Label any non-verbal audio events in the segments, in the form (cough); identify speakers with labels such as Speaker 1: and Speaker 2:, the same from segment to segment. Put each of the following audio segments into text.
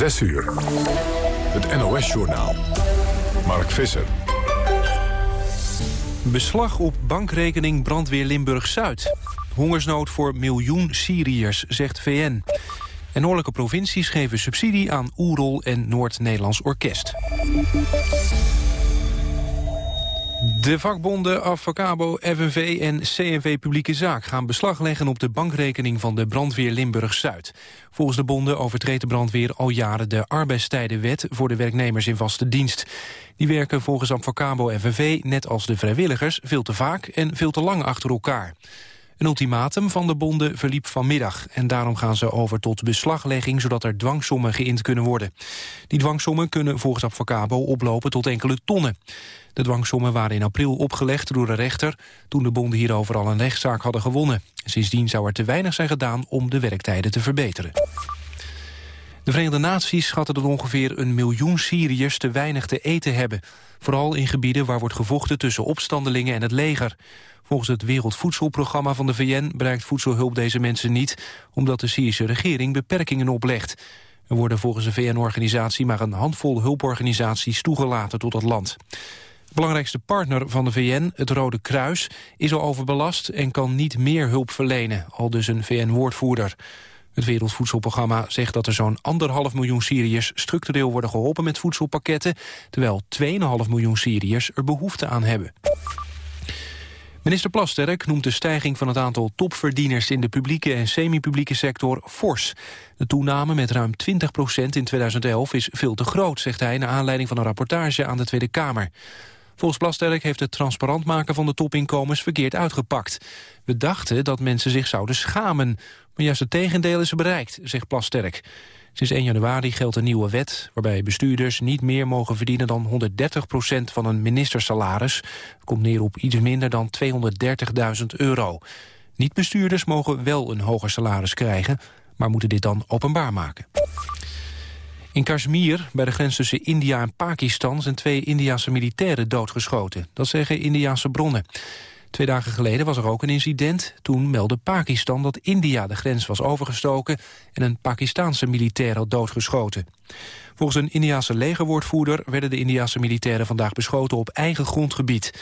Speaker 1: 6 uur. Het NOS-journaal. Mark Visser.
Speaker 2: Beslag op bankrekening Brandweer Limburg-Zuid. Hongersnood voor miljoen Syriërs, zegt VN. En noordelijke provincies geven subsidie aan Oerol en Noord-Nederlands Orkest. De vakbonden Avocabo, FNV en CNV Publieke Zaak gaan beslag leggen op de bankrekening van de brandweer Limburg-Zuid. Volgens de bonden overtreedt de brandweer al jaren de arbeidstijdenwet voor de werknemers in vaste dienst. Die werken volgens Avocabo FNV, net als de vrijwilligers, veel te vaak en veel te lang achter elkaar. Een ultimatum van de bonden verliep vanmiddag... en daarom gaan ze over tot beslaglegging... zodat er dwangsommen geïnd kunnen worden. Die dwangsommen kunnen volgens Advocabo oplopen tot enkele tonnen. De dwangsommen waren in april opgelegd door de rechter... toen de bonden hierover al een rechtszaak hadden gewonnen. Sindsdien zou er te weinig zijn gedaan om de werktijden te verbeteren. De Verenigde Naties schatten dat ongeveer een miljoen Syriërs te weinig te eten hebben. Vooral in gebieden waar wordt gevochten tussen opstandelingen en het leger. Volgens het Wereldvoedselprogramma van de VN bereikt voedselhulp deze mensen niet, omdat de Syrische regering beperkingen oplegt. Er worden volgens de VN-organisatie maar een handvol hulporganisaties toegelaten tot het land. Belangrijkste partner van de VN, het Rode Kruis, is al overbelast en kan niet meer hulp verlenen, al dus een VN-woordvoerder. Het Wereldvoedselprogramma zegt dat er zo'n anderhalf miljoen Syriërs structureel worden geholpen met voedselpakketten, terwijl 2,5 miljoen Syriërs er behoefte aan hebben. Minister Plasterk noemt de stijging van het aantal topverdieners in de publieke en semi-publieke sector fors. De toename met ruim 20 procent in 2011 is veel te groot, zegt hij, naar aanleiding van een rapportage aan de Tweede Kamer. Volgens Plasterk heeft het transparant maken van de topinkomens verkeerd uitgepakt. We dachten dat mensen zich zouden schamen, maar juist het tegendeel is bereikt, zegt Plasterk. Sinds 1 januari geldt een nieuwe wet... waarbij bestuurders niet meer mogen verdienen dan 130% van een ministersalaris. Dat komt neer op iets minder dan 230.000 euro. Niet-bestuurders mogen wel een hoger salaris krijgen... maar moeten dit dan openbaar maken. In Kashmir, bij de grens tussen India en Pakistan... zijn twee Indiase militairen doodgeschoten. Dat zeggen Indiase bronnen. Twee dagen geleden was er ook een incident. Toen meldde Pakistan dat India de grens was overgestoken... en een Pakistaanse militair had doodgeschoten. Volgens een Indiase legerwoordvoerder... werden de Indiase militairen vandaag beschoten op eigen grondgebied.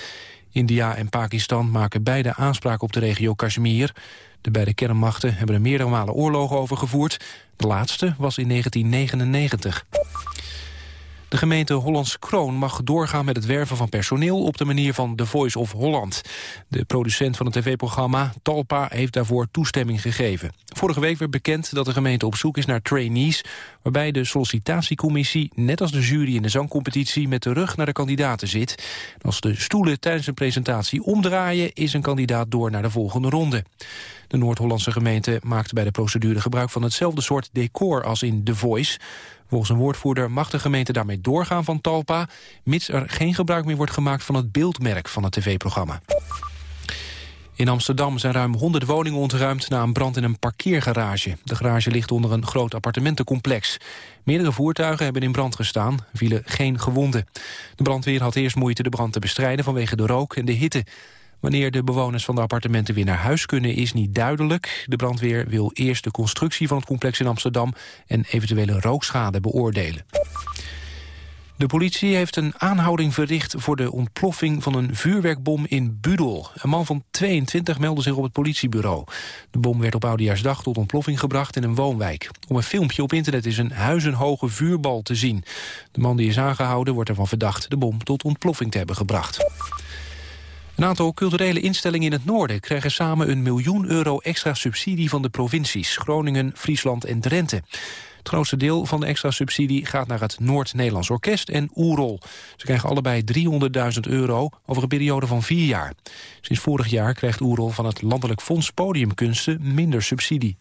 Speaker 2: India en Pakistan maken beide aanspraak op de regio Kashmir. De beide kernmachten hebben er meerdere malen oorlogen over gevoerd. De laatste was in 1999. De gemeente Hollands Kroon mag doorgaan met het werven van personeel... op de manier van The Voice of Holland. De producent van het tv-programma, Talpa, heeft daarvoor toestemming gegeven. Vorige week werd bekend dat de gemeente op zoek is naar trainees... waarbij de sollicitatiecommissie, net als de jury in de zangcompetitie... met de rug naar de kandidaten zit. als de stoelen tijdens een presentatie omdraaien... is een kandidaat door naar de volgende ronde. De Noord-Hollandse gemeente maakte bij de procedure gebruik van hetzelfde soort decor als in The Voice. Volgens een woordvoerder mag de gemeente daarmee doorgaan van Talpa... mits er geen gebruik meer wordt gemaakt van het beeldmerk van het tv-programma. In Amsterdam zijn ruim 100 woningen ontruimd na een brand in een parkeergarage. De garage ligt onder een groot appartementencomplex. Meerdere voertuigen hebben in brand gestaan, vielen geen gewonden. De brandweer had eerst moeite de brand te bestrijden vanwege de rook en de hitte. Wanneer de bewoners van de appartementen weer naar huis kunnen is niet duidelijk. De brandweer wil eerst de constructie van het complex in Amsterdam... en eventuele rookschade beoordelen. De politie heeft een aanhouding verricht voor de ontploffing van een vuurwerkbom in Budel. Een man van 22 meldde zich op het politiebureau. De bom werd op Oudejaarsdag tot ontploffing gebracht in een woonwijk. Op een filmpje op internet is een huizenhoge vuurbal te zien. De man die is aangehouden wordt ervan verdacht de bom tot ontploffing te hebben gebracht. Een aantal culturele instellingen in het noorden krijgen samen een miljoen euro extra subsidie van de provincies Groningen, Friesland en Drenthe. Het grootste deel van de extra subsidie gaat naar het Noord-Nederlands Orkest en Oerol. Ze krijgen allebei 300.000 euro over een periode van vier jaar. Sinds vorig jaar krijgt Oerol van het Landelijk Fonds Podiumkunsten minder subsidie.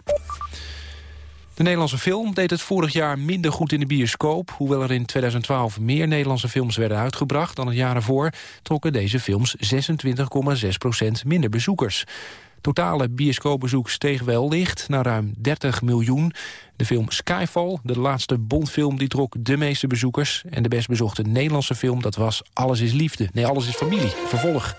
Speaker 2: De Nederlandse film deed het vorig jaar minder goed in de bioscoop. Hoewel er in 2012 meer Nederlandse films werden uitgebracht dan het jaar ervoor... trokken deze films 26,6% minder bezoekers. Totale bioscoopbezoek steeg wel licht naar ruim 30 miljoen. De film Skyfall, de laatste Bondfilm, die trok de meeste bezoekers. En de best bezochte Nederlandse film, dat was Alles is Liefde. Nee, Alles is Familie, vervolg.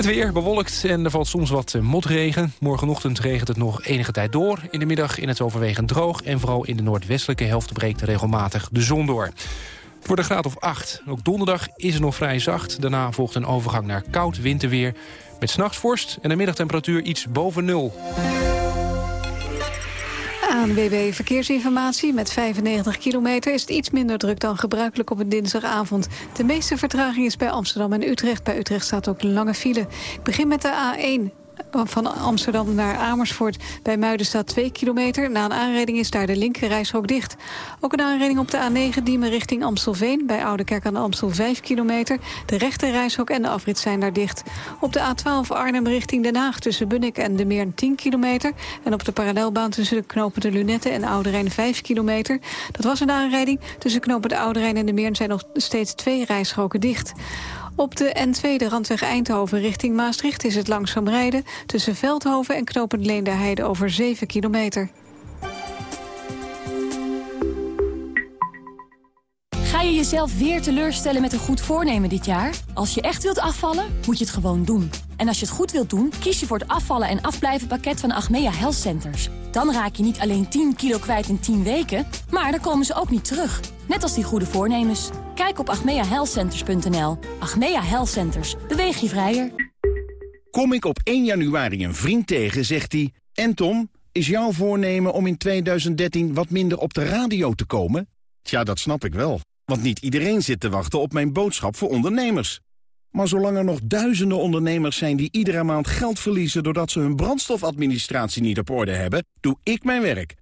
Speaker 2: Het weer bewolkt en er valt soms wat motregen. Morgenochtend regent het nog enige tijd door. In de middag in het overwegend droog. En vooral in de noordwestelijke helft breekt regelmatig de zon door. Het wordt een graad of 8. Ook donderdag is het nog vrij zacht. Daarna volgt een overgang naar koud winterweer. Met s'nachts vorst en de middagtemperatuur iets boven nul.
Speaker 3: ANWB Verkeersinformatie. Met 95 kilometer is het iets minder druk dan gebruikelijk op een dinsdagavond. De meeste vertraging is bij Amsterdam en Utrecht. Bij Utrecht staat ook lange file. Ik begin met de A1 van Amsterdam naar Amersfoort. Bij Muiden staat 2 kilometer. Na een aanrijding is daar de linkerrijstrook dicht. Ook een aanrijding op de A9 Diemen richting Amstelveen. Bij Oudekerk aan de Amstel 5 kilometer. De rechterrijstrook en de afrit zijn daar dicht. Op de A12 Arnhem richting Den Haag tussen Bunnik en de Meer 10 kilometer. En op de parallelbaan tussen de knopen de Lunette en Oude Rijn 5 kilometer. Dat was een aanrijding. Tussen knopen de Oude en de Meer zijn nog steeds twee rijstroken dicht. Op de N2, de randweg Eindhoven richting Maastricht... is het langzaam rijden tussen Veldhoven en Knopend Leende over 7 kilometer.
Speaker 4: Ga je jezelf weer teleurstellen met een goed voornemen dit jaar? Als je echt wilt afvallen, moet je het gewoon doen. En als je het goed wilt doen, kies je voor het afvallen en afblijven pakket van Achmea Health Centers. Dan raak je niet alleen 10 kilo kwijt in 10 weken, maar dan komen ze ook niet terug. Net als die goede voornemens. Kijk op agmeahealthcenters.nl. Achmea Health Centers. Beweeg je vrijer.
Speaker 5: Kom ik op 1 januari een vriend tegen, zegt hij... En Tom, is jouw voornemen om in 2013 wat minder op de radio te komen? Tja, dat snap ik wel. Want niet iedereen zit te wachten op mijn boodschap voor ondernemers. Maar zolang er nog duizenden ondernemers zijn die iedere maand geld verliezen... doordat ze hun brandstofadministratie niet op orde hebben, doe ik mijn werk.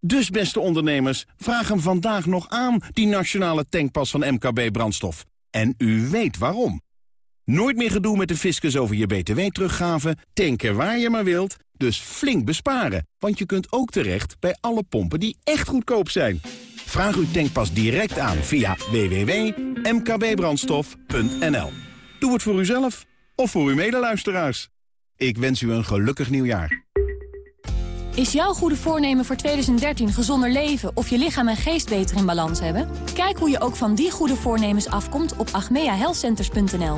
Speaker 5: Dus beste ondernemers, vraag hem vandaag nog aan, die nationale tankpas van MKB Brandstof. En u weet waarom. Nooit meer gedoe met de fiscus over je btw-teruggave, tanken waar je maar wilt, dus flink besparen. Want je kunt ook terecht bij alle pompen die echt goedkoop zijn. Vraag uw tankpas direct aan via www.mkbbrandstof.nl. Doe het voor uzelf of voor uw medeluisteraars. Ik wens u een gelukkig nieuwjaar.
Speaker 4: Is jouw goede voornemen voor 2013 gezonder leven of je lichaam en geest beter in balans hebben? Kijk hoe je ook van die goede voornemens afkomt op agmeahealthcenters.nl.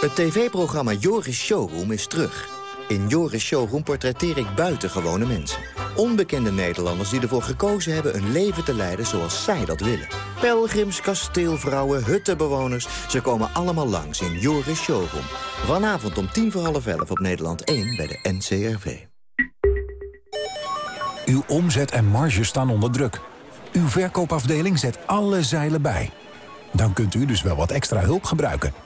Speaker 6: Het tv-programma Joris Showroom is terug. In Joris Showroom portretteer ik buitengewone mensen. Onbekende Nederlanders die ervoor gekozen hebben een leven te leiden zoals zij dat willen. Pelgrims, kasteelvrouwen, huttenbewoners, ze komen allemaal langs in Joris Showroom. Vanavond om tien voor half elf op Nederland 1 bij de NCRV.
Speaker 7: Uw omzet en marge staan onder druk. Uw verkoopafdeling zet alle zeilen bij. Dan kunt u dus wel wat extra hulp gebruiken.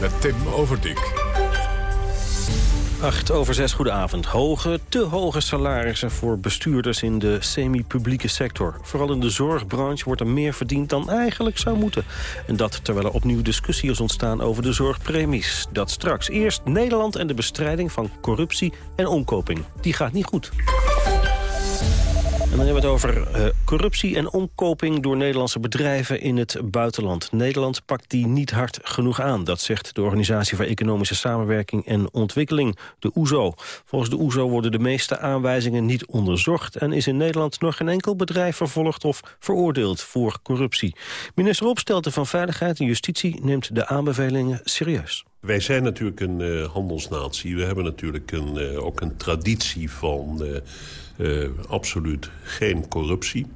Speaker 1: met Tim Overdijk.
Speaker 8: 8 over 6, goedenavond. Hoge, te hoge salarissen voor bestuurders in de semi-publieke sector. Vooral in de zorgbranche wordt er meer verdiend dan eigenlijk zou moeten. En dat terwijl er opnieuw discussie is ontstaan over de zorgpremies. Dat straks. Eerst Nederland en de bestrijding van corruptie en omkoping. Die gaat niet goed. Dan hebben we het over uh, corruptie en omkoping door Nederlandse bedrijven in het buitenland. Nederland pakt die niet hard genoeg aan. Dat zegt de Organisatie voor Economische Samenwerking en Ontwikkeling, de OESO. Volgens de OESO worden de meeste aanwijzingen niet onderzocht... en is in Nederland nog geen enkel bedrijf vervolgd of veroordeeld voor corruptie. Minister Opstelten van Veiligheid en Justitie neemt de aanbevelingen serieus.
Speaker 9: Wij zijn natuurlijk een uh, handelsnatie. We hebben natuurlijk een, uh, ook een traditie van... Uh, absoluut geen corruptie.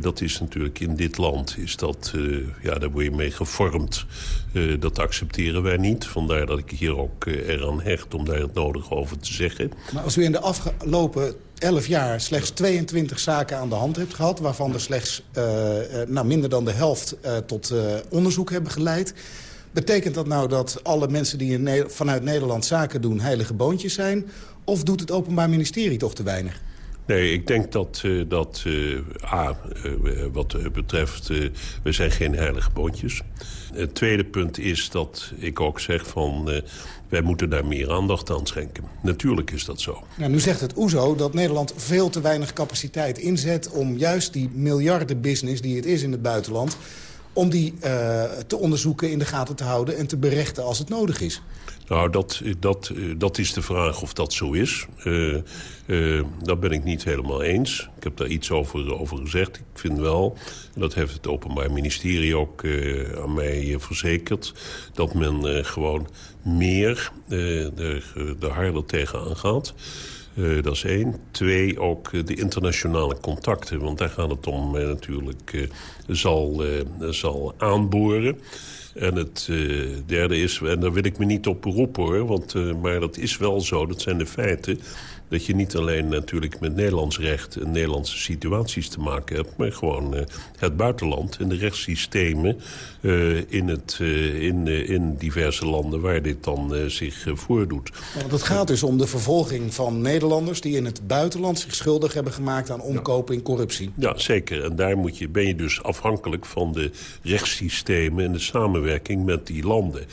Speaker 9: Dat is natuurlijk in dit land, is dat, ja, daar word je mee gevormd. dat accepteren wij niet. Vandaar dat ik hier ook eraan hecht om daar het nodig over te zeggen.
Speaker 10: Maar als u in de afgelopen 11 jaar slechts 22 zaken aan de hand hebt gehad... waarvan er slechts nou, minder dan de helft tot onderzoek hebben geleid... Betekent dat nou dat alle mensen die in vanuit Nederland zaken doen heilige boontjes zijn? Of doet het Openbaar Ministerie toch te weinig?
Speaker 9: Nee, ik denk dat, uh, dat uh, A, uh, wat betreft, we zijn geen heilige boontjes. Het tweede punt is dat ik ook zeg van... wij moeten daar meer aandacht aan schenken. Natuurlijk is dat zo.
Speaker 10: Nou, nu zegt het OESO dat Nederland veel te weinig capaciteit inzet... om juist die miljardenbusiness die het is in het buitenland om die uh, te onderzoeken, in de gaten te houden... en te berechten als het nodig is?
Speaker 9: Nou, dat, dat, dat is de vraag of dat zo is. Uh, dat ben ik niet helemaal eens. Ik heb daar iets over, over gezegd. Ik vind wel, en dat heeft het Openbaar Ministerie ook aan mij verzekerd... dat men gewoon meer er, er harder tegenaan gaat... Uh, dat is één. Twee, ook de internationale contacten. Want daar gaat het om uh, natuurlijk. Zal, zal aanboren. En het derde is, en daar wil ik me niet op beroepen hoor... Want, maar dat is wel zo, dat zijn de feiten dat je niet alleen natuurlijk met Nederlands recht... en Nederlandse situaties te maken hebt... maar gewoon uh, het buitenland en de rechtssystemen uh, in, het, uh, in, in diverse landen... waar dit dan zich voordoet.
Speaker 10: Want het gaat dus om de vervolging van Nederlanders... die in het buitenland zich schuldig hebben gemaakt aan omkopen in corruptie.
Speaker 9: Ja, zeker. En daar moet je, ben je dus afhankelijk van de rechtssystemen... en de samenwerking met die landen.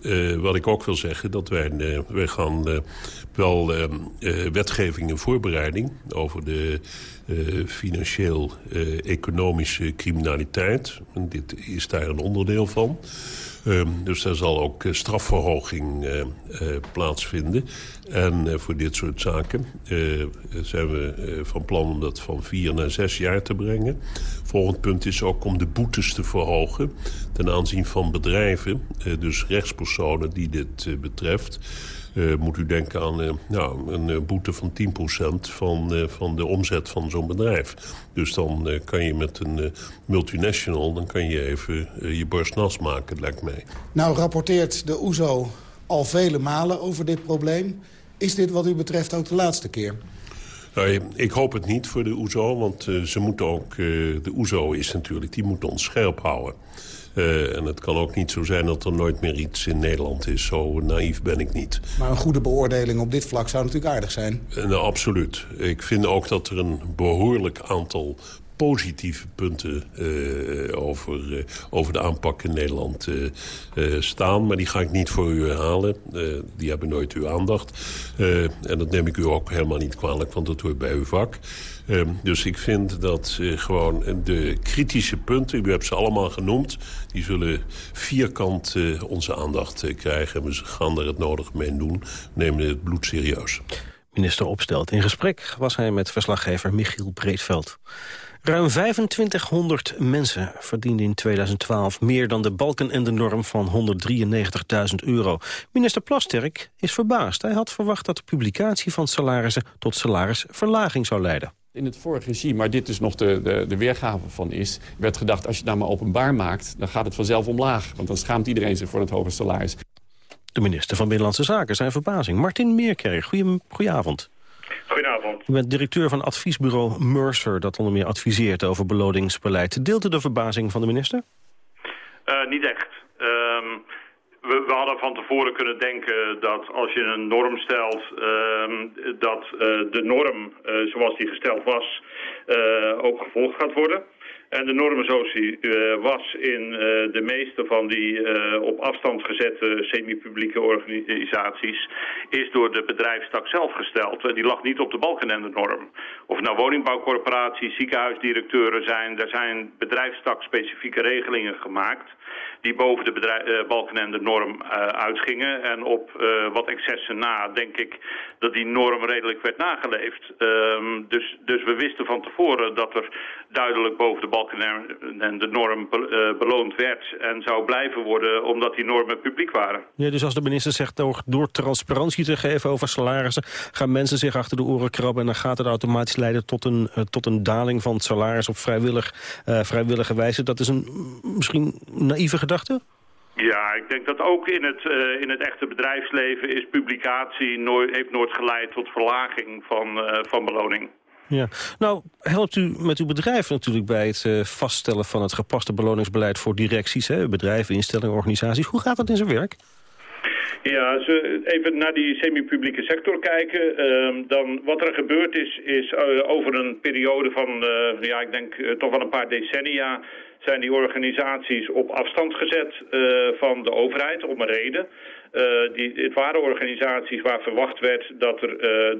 Speaker 9: Uh, wat ik ook wil zeggen, dat wij, uh, gaan uh, wel wetgeving en voorbereiding... over de financieel-economische criminaliteit. En dit is daar een onderdeel van. Um, dus daar zal ook strafverhoging plaatsvinden. En voor dit soort zaken zijn we van plan om dat van vier naar zes jaar te brengen. Volgend punt is ook om de boetes te verhogen ten aanzien van bedrijven, dus rechtspersonen die dit betreft. Uh, moet u denken aan uh, nou, een boete van 10% van, uh, van de omzet van zo'n bedrijf. Dus dan kan je met een multinational dan kan je even je borst nas maken, lijkt mij.
Speaker 10: Nou rapporteert de OESO e al vele malen over dit probleem. Is dit wat u betreft ook de laatste keer?
Speaker 9: Nou, ik hoop het niet voor de OESO, e want ze moeten ook... de OESO e is natuurlijk, die moet ons scherp houden. Uh, en het kan ook niet zo zijn dat er nooit meer iets in Nederland is. Zo naïef ben ik niet.
Speaker 10: Maar een goede beoordeling op dit vlak zou natuurlijk aardig zijn.
Speaker 9: Uh, nou, absoluut. Ik vind ook dat er een behoorlijk aantal positieve punten uh, over, uh, over de aanpak in Nederland uh, staan. Maar die ga ik niet voor u herhalen. die hebben nooit uw aandacht. en dat neem ik u ook helemaal niet kwalijk, want dat hoort bij uw vak. Ehm, dus ik vind dat gewoon de kritische punten, u hebt ze allemaal genoemd... die zullen vierkant onze aandacht krijgen. En we gaan er het nodig mee doen. We nemen het bloed serieus.
Speaker 8: Minister Opstelt. In gesprek was hij met verslaggever Michiel Breedveld. Ruim 2500 mensen verdienden in 2012 meer dan de balken en de norm van 193.000 euro. Minister Plasterk is verbaasd. Hij had verwacht dat de publicatie van salarissen tot salarisverlaging zou leiden
Speaker 11: in het vorige regime, maar dit dus nog de, de, de weergave van is... werd gedacht, als je het nou maar openbaar maakt... dan gaat het vanzelf omlaag, want dan schaamt iedereen zich voor het hoge salaris.
Speaker 8: De minister van Binnenlandse Zaken zijn verbazing. Martin Meerkerk, goedenavond.
Speaker 12: Goedenavond.
Speaker 8: U bent directeur van adviesbureau Mercer... dat onder meer adviseert over beloningsbeleid. Deelt u de verbazing van de minister?
Speaker 12: Uh, niet echt. Um, we, we, hadden van tevoren kunnen denken dat als je een norm stelt... Um, dat uh, de norm uh, zoals die gesteld was ook gevolgd gaat worden... En de normen zoals die uh, was in uh, de meeste van die op afstand gezette semi-publieke organisaties is door de bedrijfstak zelf gesteld. Die lag niet op de balkenende norm. Of nou woningbouwcorporaties, ziekenhuisdirecteuren zijn, daar zijn bedrijfstak specifieke regelingen gemaakt die boven de uh, balkenende norm uh, uitgingen. En op uh, wat excessen na denk ik dat die norm redelijk werd nageleefd. Um, dus, dus we wisten van tevoren dat er duidelijk boven de balkenende norm be beloond werd en zou blijven worden omdat die normen publiek waren.
Speaker 8: Ja, dus als de minister zegt door, door transparantie te geven over salarissen gaan mensen zich achter de oren krabben en dan gaat het automatisch leiden tot een, tot een daling van het salaris op vrijwillig, vrijwillige wijze. Dat is een misschien naïeve gedachte?
Speaker 12: Ja, ik denk dat ook in het, uh, in het echte bedrijfsleven is publicatie nooit, heeft nooit geleid tot verlaging van, uh, van beloning.
Speaker 8: Ja, nou helpt u met uw bedrijf natuurlijk bij het uh, vaststellen van het gepaste beloningsbeleid voor directies, hè, bedrijven, instellingen, organisaties. Hoe gaat dat in zijn werk?
Speaker 12: Ja, als we even naar die semi-publieke sector kijken, ehm, dan wat er gebeurd is, is eh, over een periode van, eh, ja, ik denk eh, toch wel een paar decennia, zijn die organisaties op afstand gezet van de overheid om een reden. die, het waren organisaties waar verwacht werd dat er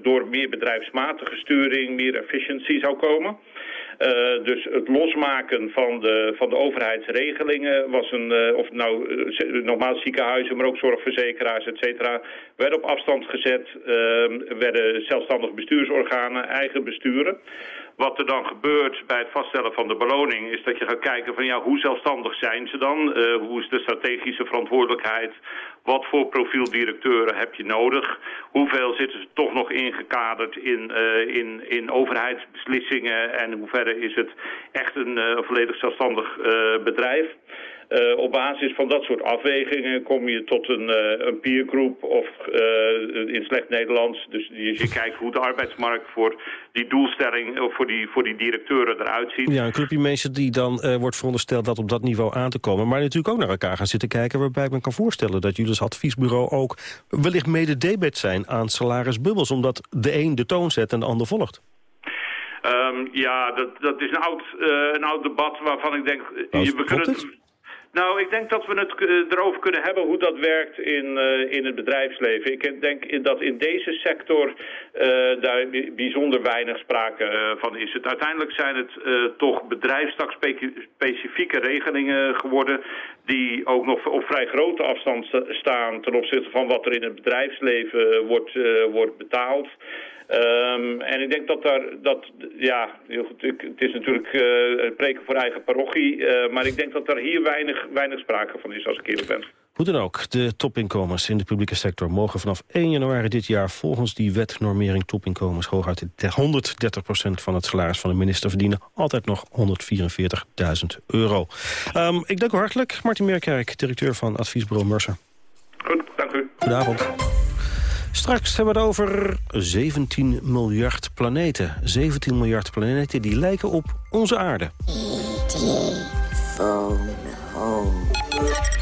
Speaker 12: door meer bedrijfsmatige sturing meer efficiëntie zou komen. Dus het losmaken van de, van de overheidsregelingen was een, of nou nogmaals ziekenhuizen, maar ook zorgverzekeraars, et cetera, werden op afstand gezet, werden zelfstandig bestuursorganen, eigen besturen. Wat er dan gebeurt bij het vaststellen van de beloning is dat je gaat kijken van ja, hoe zelfstandig zijn ze dan? Uh, hoe is de strategische verantwoordelijkheid? Wat voor profieldirecteuren heb je nodig? Hoeveel zitten ze toch nog ingekaderd in, uh, in, in overheidsbeslissingen? En hoe verder is het echt een uh, volledig zelfstandig bedrijf? Uh, op basis van dat soort afwegingen kom je tot een, uh, een peergroep of uh, in slecht Nederlands. Dus je, je kijkt hoe de arbeidsmarkt voor die doelstelling, of voor die, voor die directeuren eruit ziet.
Speaker 8: Ja, een clubje mensen die dan wordt verondersteld dat op dat niveau aan te komen. Maar natuurlijk ook naar elkaar gaan zitten kijken. Waarbij ik me kan voorstellen dat jullie als adviesbureau ook wellicht mede debet zijn aan salarisbubbels. Omdat de een de toon zet en de ander volgt.
Speaker 12: Um, ja, dat, dat is een oud, een oud debat waarvan ik denk...
Speaker 8: Oh,
Speaker 12: je, we kunnen nou, ik denk dat we het uh, erover kunnen hebben hoe dat werkt in, uh, in het bedrijfsleven. Ik denk dat in deze sector uh, daar bijzonder weinig sprake van is. Het, uiteindelijk zijn het toch bedrijfstakspecifieke regelingen geworden... die ook nog op vrij grote afstand staan ten opzichte van wat er in het bedrijfsleven wordt, wordt betaald. Um, en ik denk dat daar, dat, ja, heel goed, het is natuurlijk uh, preken voor eigen parochie, uh, maar ik denk dat daar hier weinig, weinig sprake van is, als ik eerlijk ben.
Speaker 8: Hoe dan ook, de topinkomens in de publieke sector mogen vanaf 1 januari dit jaar volgens die wet normering topinkomens hooguit 130% van het salaris van de minister verdienen. Altijd nog 144.000 euro. Um, ik dank u hartelijk, Martin Meerkerk, directeur van adviesbureau Mercer.
Speaker 12: Goed, dank u.
Speaker 8: Goedenavond. Straks hebben we het over 17 miljard planeten. 17 miljard planeten die lijken op onze aarde. Hier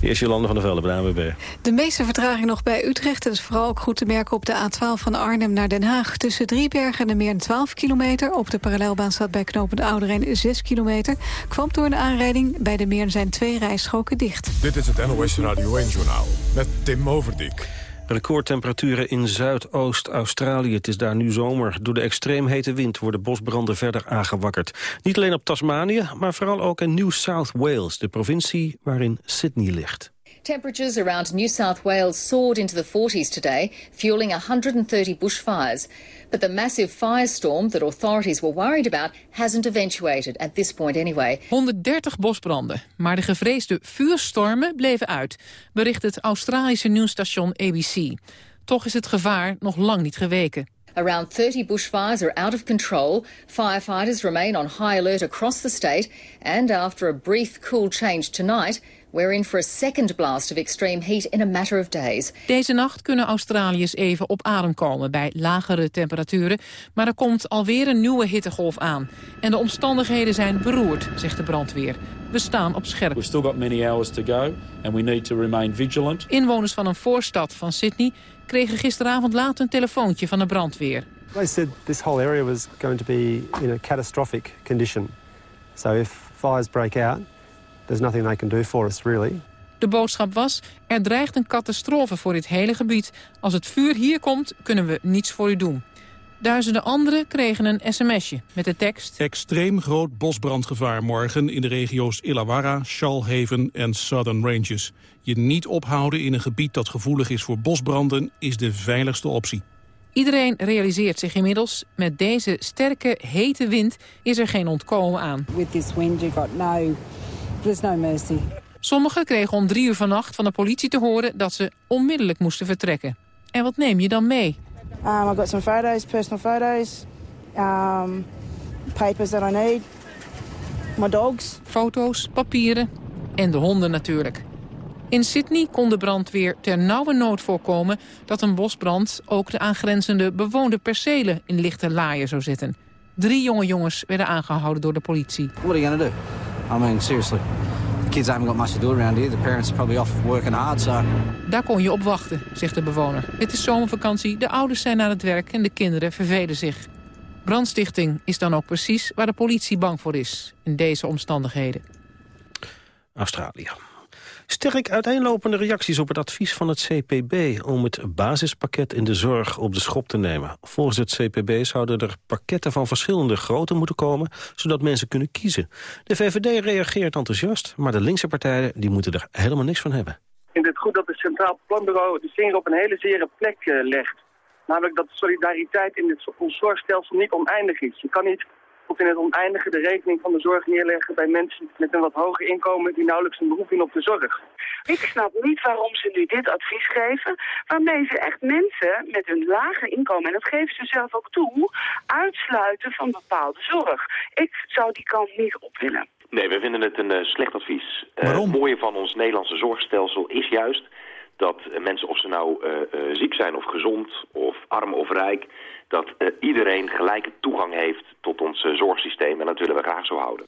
Speaker 8: is Jolande van der Velde bij de ANWB.
Speaker 3: De meeste vertraging nog bij Utrecht. Het is vooral ook goed te merken op de A12 van Arnhem naar Den Haag. Tussen Driebergen en meer dan 12 kilometer. Op de parallelbaan staat bij knooppunt Ouderijn 6 kilometer. Kwam door een aanrijding. Bij de Meern zijn twee rijstroken dicht.
Speaker 1: Dit is het NOS Radio 1-journaal met Tim Overdijk.
Speaker 8: Recordtemperaturen in Zuidoost-Australië. Het is daar nu zomer. Door de extreem hete wind worden bosbranden verder aangewakkerd. Niet alleen op Tasmanië, maar vooral ook in New South Wales... de provincie waarin Sydney ligt.
Speaker 13: Temperatures around New South Wales soared into the 40s today, fueling 130 bushfires. But the massive firestorm that authorities were worried about hasn't eventuated, at this point anyway.
Speaker 14: 130 bosbranden, maar de gevreesde vuurstormen bleven uit, bericht het Australische nieuwsstation ABC. Toch is het gevaar nog lang niet geweken.
Speaker 13: Around 30 bushfires are out of control. Firefighters remain on high alert across the state. And after a brief cool change tonight, we're in for a second blast of extreme heat in a matter of days.
Speaker 14: Deze nacht kunnen Australiërs even op adem komen bij lagere temperaturen. Maar er komt alweer een nieuwe hittegolf aan. En de omstandigheden zijn beroerd, zegt de brandweer. We staan op scherp.
Speaker 15: We've still got many hours to go and we need to remain vigilant.
Speaker 14: Inwoners van een voorstad van Sydney kregen gisteravond laat een telefoontje van de brandweer.
Speaker 16: They said this whole area was going to be in a catastrophic condition. So if fires break out, there's nothing they can do for us really.
Speaker 14: De boodschap was, er dreigt een catastrofe voor dit hele gebied. Als het vuur hier komt, kunnen we niets voor u doen. Duizenden anderen kregen een sms'je met de tekst...
Speaker 17: Extreem groot bosbrandgevaar morgen in de regio's Illawarra, Shoalhaven en Southern Ranges. Je niet ophouden in een gebied dat gevoelig is voor bosbranden is de veiligste optie.
Speaker 14: Iedereen realiseert zich inmiddels, met deze sterke, hete wind is er geen ontkomen aan.
Speaker 18: With this wind you got no, there's no mercy.
Speaker 14: Sommigen kregen om drie uur vannacht van de politie te horen dat ze onmiddellijk moesten vertrekken. En wat neem je dan mee?
Speaker 18: Um, I've got some photos, personal photos, um, papers that I need, my dogs.
Speaker 14: Foto's, papieren en de honden natuurlijk. In Sydney kon de brandweer ter nauwe nood voorkomen dat een bosbrand ook de aangrenzende bewoonde percelen in lichte laaien zou zetten. Drie jonge jongens werden aangehouden door de politie.
Speaker 19: What are you do? I mean, seriously. The kids haven't got much to do around here. The parents are probably off working hard, so...
Speaker 14: Daar kon je op wachten, zegt de bewoner. Het is zomervakantie, de ouders zijn aan het werk en de kinderen vervelen zich. Brandstichting is dan ook precies waar de politie bang voor is in deze omstandigheden.
Speaker 8: Australië. Sterk uiteenlopende reacties op het advies van het CPB... om het basispakket in de zorg op de schop te nemen. Volgens het CPB zouden er pakketten van verschillende grootte moeten komen... zodat mensen kunnen kiezen. De VVD reageert enthousiast, maar de linkse partijen die moeten er helemaal niks van hebben.
Speaker 20: Ik vind het goed dat het Centraal Planbureau de vinger op een hele zere plek uh, legt. Namelijk dat solidariteit in het ons zorgstelsel niet oneindig is. Je kan niet tot in het oneindige de rekening van de zorg neerleggen bij mensen met een wat hoger inkomen die nauwelijks een beroep in op de zorg.
Speaker 21: Ik snap niet waarom ze nu dit advies geven, waarmee ze echt mensen met een lager inkomen, en dat geven ze zelf ook toe, uitsluiten van bepaalde zorg. Ik zou die kant niet op willen.
Speaker 22: Nee, we vinden het een uh, slecht advies. Uh, het mooie van ons Nederlandse zorgstelsel is juist dat mensen, of ze nou ziek zijn of gezond, of arm of rijk dat uh, iedereen gelijke toegang heeft tot ons zorgsysteem. En dat willen we graag zo houden.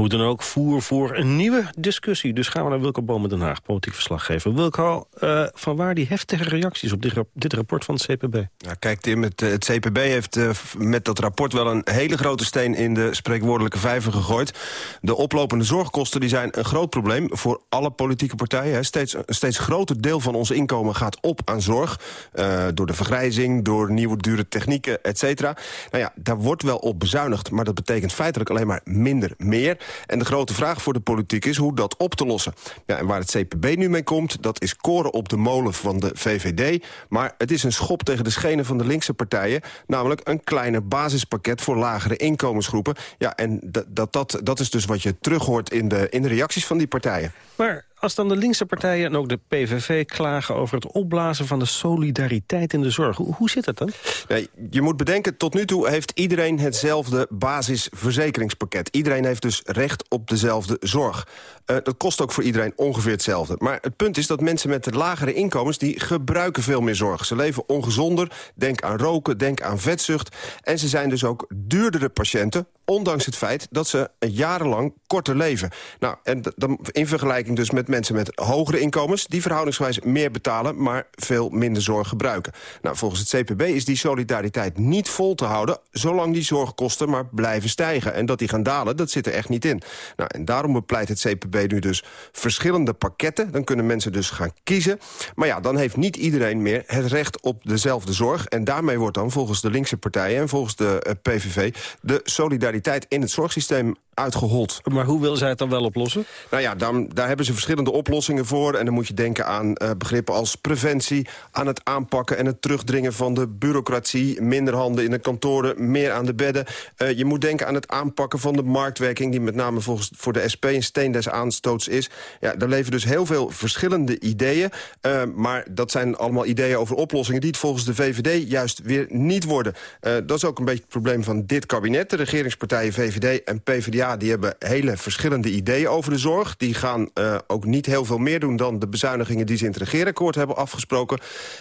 Speaker 8: Hoe dan ook, voer voor een nieuwe discussie. Dus gaan we naar Wilco Boom Den Haag, politiek verslaggever. Wilco, uh, van waar die heftige reacties op dit, dit rapport van het CPB?
Speaker 23: Ja, kijk Tim, het, het CPB heeft uh, met dat rapport wel een hele grote steen... in de spreekwoordelijke vijver gegooid. De oplopende zorgkosten die zijn een groot probleem voor alle politieke partijen. Hè. Steeds, een steeds groter deel van ons inkomen gaat op aan zorg. Uh, door de vergrijzing, door nieuwe dure technieken, et cetera. Nou ja, daar wordt wel op bezuinigd, maar dat betekent feitelijk alleen maar minder meer. En de grote vraag voor de politiek is hoe dat op te lossen. Ja, en waar het CPB nu mee komt, dat is koren op de molen van de VVD. Maar het is een schop tegen de schenen van de linkse partijen. Namelijk een kleiner basispakket voor lagere inkomensgroepen. Ja, en dat, dat, dat is dus wat je terughoort in de, in de reacties van die partijen.
Speaker 8: Maar als dan de linkse partijen en ook de PVV klagen over het opblazen van de solidariteit in de zorg. Hoe, zit dat dan?
Speaker 23: Nee, je moet bedenken, tot nu toe heeft iedereen hetzelfde basisverzekeringspakket. Iedereen heeft dus recht op dezelfde zorg. Uh, dat kost ook voor iedereen ongeveer hetzelfde. Maar het punt is dat mensen met de lagere inkomens... die gebruiken veel meer zorg. Ze leven ongezonder, denk aan roken, denk aan vetzucht. En ze zijn dus ook duurdere patiënten ondanks het feit dat ze jarenlang korter leven. Nou, en dan in vergelijking dus met mensen met hogere inkomens... die verhoudingsgewijs meer betalen, maar veel minder zorg gebruiken. Nou, volgens het CPB is die solidariteit niet vol te houden... zolang die zorgkosten maar blijven stijgen. En dat die gaan dalen, dat zit er echt niet in. Nou, en daarom bepleit het CPB nu dus verschillende pakketten. Dan kunnen mensen dus gaan kiezen. Maar ja, dan heeft niet iedereen meer het recht op dezelfde zorg. En daarmee wordt dan volgens de linkse partijen en volgens de PVV... de solidariteit in het zorgsysteem uitgehold.
Speaker 8: Maar hoe willen zij het dan wel oplossen?
Speaker 23: Nou ja, dan, daar hebben ze verschillende oplossingen voor. En dan moet je denken aan uh, begrippen als preventie... aan het aanpakken en het terugdringen van de bureaucratie... minder handen in de kantoren, meer aan de bedden. Uh, je moet denken aan het aanpakken van de marktwerking... die met name volgens, voor de SP een steen des aanstoots is. Ja, daar leven dus heel veel verschillende ideeën. Uh, maar dat zijn allemaal ideeën over oplossingen... die het volgens de VVD juist weer niet worden. dat is ook een beetje het probleem van dit kabinet. De regeringspartijen VVD en PvdA die hebben hele verschillende ideeën over de zorg. Die gaan uh, ook niet heel veel meer doen dan de bezuinigingen... die ze in het regeerakkoord hebben afgesproken.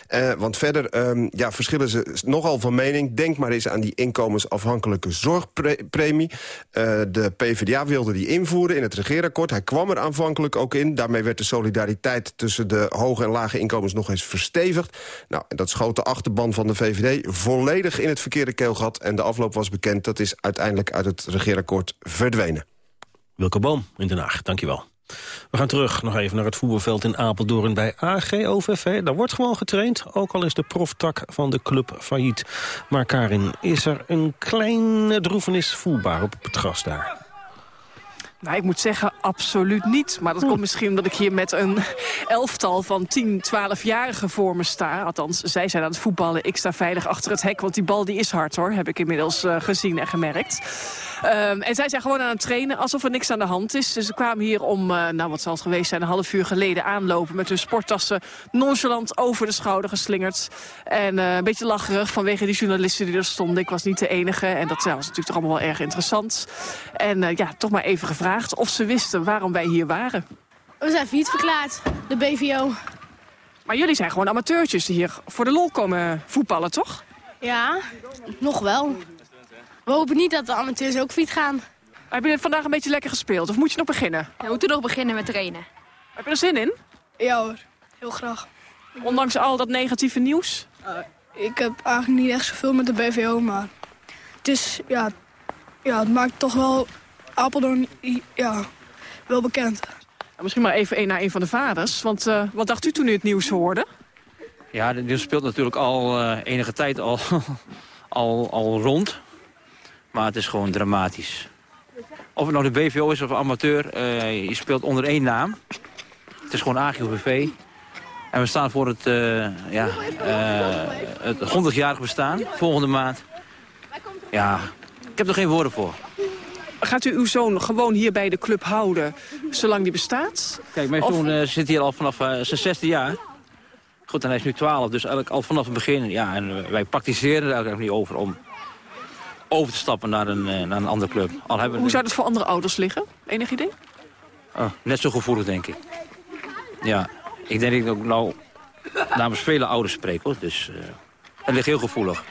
Speaker 23: Uh, want verder um, ja, verschillen ze nogal van mening. Denk maar eens aan die inkomensafhankelijke zorgpremie. Uh, de PvdA wilde die invoeren in het regeerakkoord. Hij kwam er aanvankelijk ook in. Daarmee werd de solidariteit tussen de hoge en lage inkomens nog eens verstevigd. Nou, dat schoot de achterban van de VVD volledig in het verkeerde keelgat. En de afloop was bekend. Dat is uiteindelijk uit het regeerakkoord verdwenen.
Speaker 8: Wilke Boom in Den Haag, dankjewel. We gaan terug nog even naar het voetbalveld in Apeldoorn bij AGOVV. Daar wordt gewoon getraind, ook al is de proftak van de club failliet. Maar Karin, is er een kleine droevenis voelbaar op het gras daar?
Speaker 24: Nou, ik moet zeggen, absoluut niet. Maar dat komt misschien omdat ik hier met een elftal van 10, 12-jarigen voor me sta. Althans, zij zijn aan het voetballen. Ik sta veilig achter het hek, want die bal die is hard hoor. Heb ik inmiddels uh, gezien en gemerkt. Um, en zij zijn gewoon aan het trainen alsof er niks aan de hand is. Dus ze kwamen hier om, uh, nou wat zal het geweest zijn, een half uur geleden aanlopen... met hun sporttassen nonchalant over de schouder geslingerd. En uh, een beetje lacherig vanwege die journalisten die er stonden. Ik was niet de enige en dat was natuurlijk toch allemaal wel erg interessant. En ja, toch maar even gevraagd of ze wisten waarom wij hier waren.
Speaker 25: We zijn failliet verklaard, de BVO.
Speaker 24: Maar jullie zijn gewoon amateurtjes die hier voor de lol komen voetballen, toch?
Speaker 25: Ja, nog wel. We hopen niet dat de amateurs ook fiets gaan.
Speaker 24: Heb je vandaag een beetje lekker gespeeld of moet je nog beginnen?
Speaker 25: we moeten nog beginnen met trainen.
Speaker 24: Heb je er zin in?
Speaker 25: Ja hoor, heel graag.
Speaker 24: Ondanks al dat negatieve nieuws?
Speaker 25: ik heb eigenlijk niet echt zoveel met de BVO, maar het is, ja, ja het maakt toch wel Apeldoorn ja, wel bekend.
Speaker 24: Misschien maar even een naar een van de vaders, want uh, wat dacht u toen u het nieuws hoorde?
Speaker 26: Ja, dit speelt natuurlijk al uh, enige tijd al, (laughs) al, al rond. Maar het is gewoon dramatisch. Of het nou de BVO is of amateur, uh, je speelt onder één naam. Het is gewoon AGOVV. En we staan voor het, uh, ja, het 100-jarig bestaan, volgende maand. Ja, ik heb er geen woorden voor.
Speaker 24: Gaat u uw zoon gewoon hier bij de club houden, zolang die bestaat?
Speaker 26: Kijk, mijn zoon zit hier al vanaf zijn zesde jaar. Goed, en hij is nu 12, dus eigenlijk al vanaf het begin. Ja, en wij praktiseren er eigenlijk niet over om over te stappen naar een, naar een andere club. Al hebben
Speaker 24: Hoe zou dat voor andere ouders liggen? Enig idee?
Speaker 26: Oh, net zo gevoelig, denk ik. Ja, ik denk dat ik ook nou namens vele ouders spreek, hoor. Dus het ligt heel gevoelig.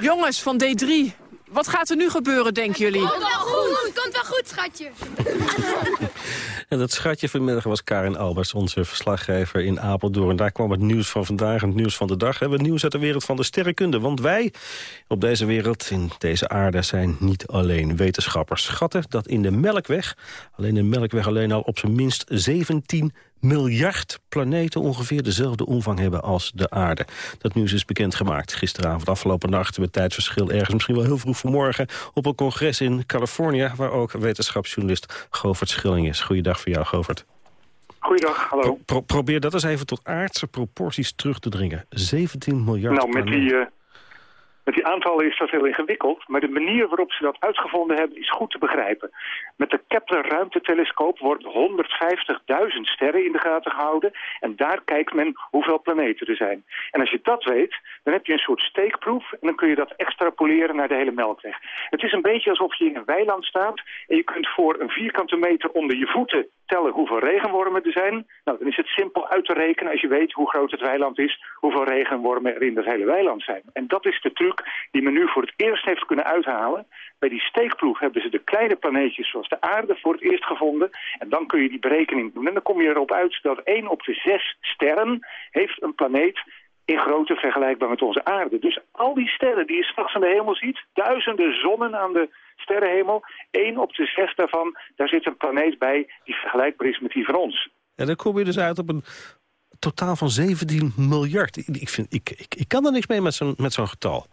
Speaker 24: Jongens van D3, wat gaat er nu gebeuren, denken jullie?
Speaker 25: Komt wel goed, komt wel goed, schatje. (laughs)
Speaker 8: En dat schatje vanmiddag was Karin Alberts, onze verslaggever in Apeldoorn. Daar kwam het nieuws van vandaag en het nieuws van de dag. Hebben we nieuws uit de wereld van de sterrenkunde. Want wij op deze wereld, in deze aarde, zijn niet alleen wetenschappers. Schatten dat in de Melkweg, alleen de Melkweg alleen al op zijn minst 17 miljard planeten ongeveer dezelfde omvang hebben als de aarde. Dat nieuws is bekendgemaakt gisteravond, afgelopen nacht... met tijdsverschil ergens misschien wel heel vroeg vanmorgen... op een congres in Californië... waar ook wetenschapsjournalist Govert Schilling is. Goeiedag voor jou, Govert.
Speaker 27: Goeiedag, hallo.
Speaker 8: Pro probeer dat eens even tot aardse proporties terug te dringen. 17 miljard
Speaker 27: Nou, met die, uh, met die aantallen is dat heel ingewikkeld. Maar de manier waarop ze dat uitgevonden hebben is goed te begrijpen. Met de Kepler ruimtetelescoop wordt 150.000 sterren in de gaten gehouden. En daar kijkt men hoeveel planeten er zijn. En als je dat weet, dan heb je een soort steekproef. En dan kun je dat extrapoleren naar de hele Melkweg. Het is een beetje alsof je in een weiland staat. En je kunt voor een vierkante meter onder je voeten tellen hoeveel regenwormen er zijn. Nou, dan is het simpel uit te rekenen als je weet hoe groot het weiland is. Hoeveel regenwormen er in het hele weiland zijn. En dat is de truc die men nu voor het eerst heeft kunnen uithalen. Bij die steekproef hebben ze de kleine planeetjes zoals de aarde voor het eerst gevonden. En dan kun je die berekening doen. En dan kom je erop uit dat 1 op de 6 sterren heeft een planeet in grootte vergelijkbaar met onze aarde. Dus al die sterren die je straks aan de hemel ziet, duizenden zonnen aan de sterrenhemel, 1 op de 6 daarvan, daar zit een planeet bij die vergelijkbaar is met die van ons.
Speaker 8: En dan kom je dus uit op een totaal van 17 miljard. Ik, vind, ik, ik, ik kan er niks mee met zo'n zo'n getal.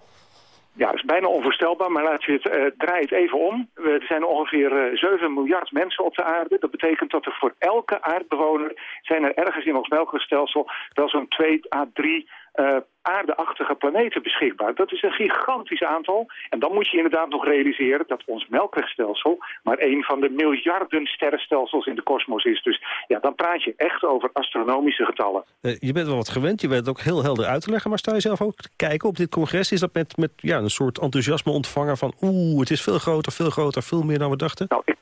Speaker 27: Ja, dat is bijna onvoorstelbaar, maar laat je het, uh, draai het even om. Er zijn ongeveer uh, 7 miljard mensen op de aarde. Dat betekent dat er voor elke aardbewoner zijn er ergens in ons melkwegstelsel wel zo'n 2 à 3 uh, aardeachtige planeten beschikbaar. Dat is een gigantisch aantal. En dan moet je inderdaad nog realiseren dat ons melkwegstelsel maar een van de miljarden sterrenstelsels in de kosmos is. Dus ja, dan praat je echt over astronomische getallen.
Speaker 8: Uh, je bent wel wat gewend, je weet het ook heel helder uit te leggen, maar sta je zelf ook te kijken op dit congres? Is dat met, met ja, een soort enthousiasme ontvangen van oeh, het is veel groter, veel groter, veel meer dan we dachten?
Speaker 27: Nou, ik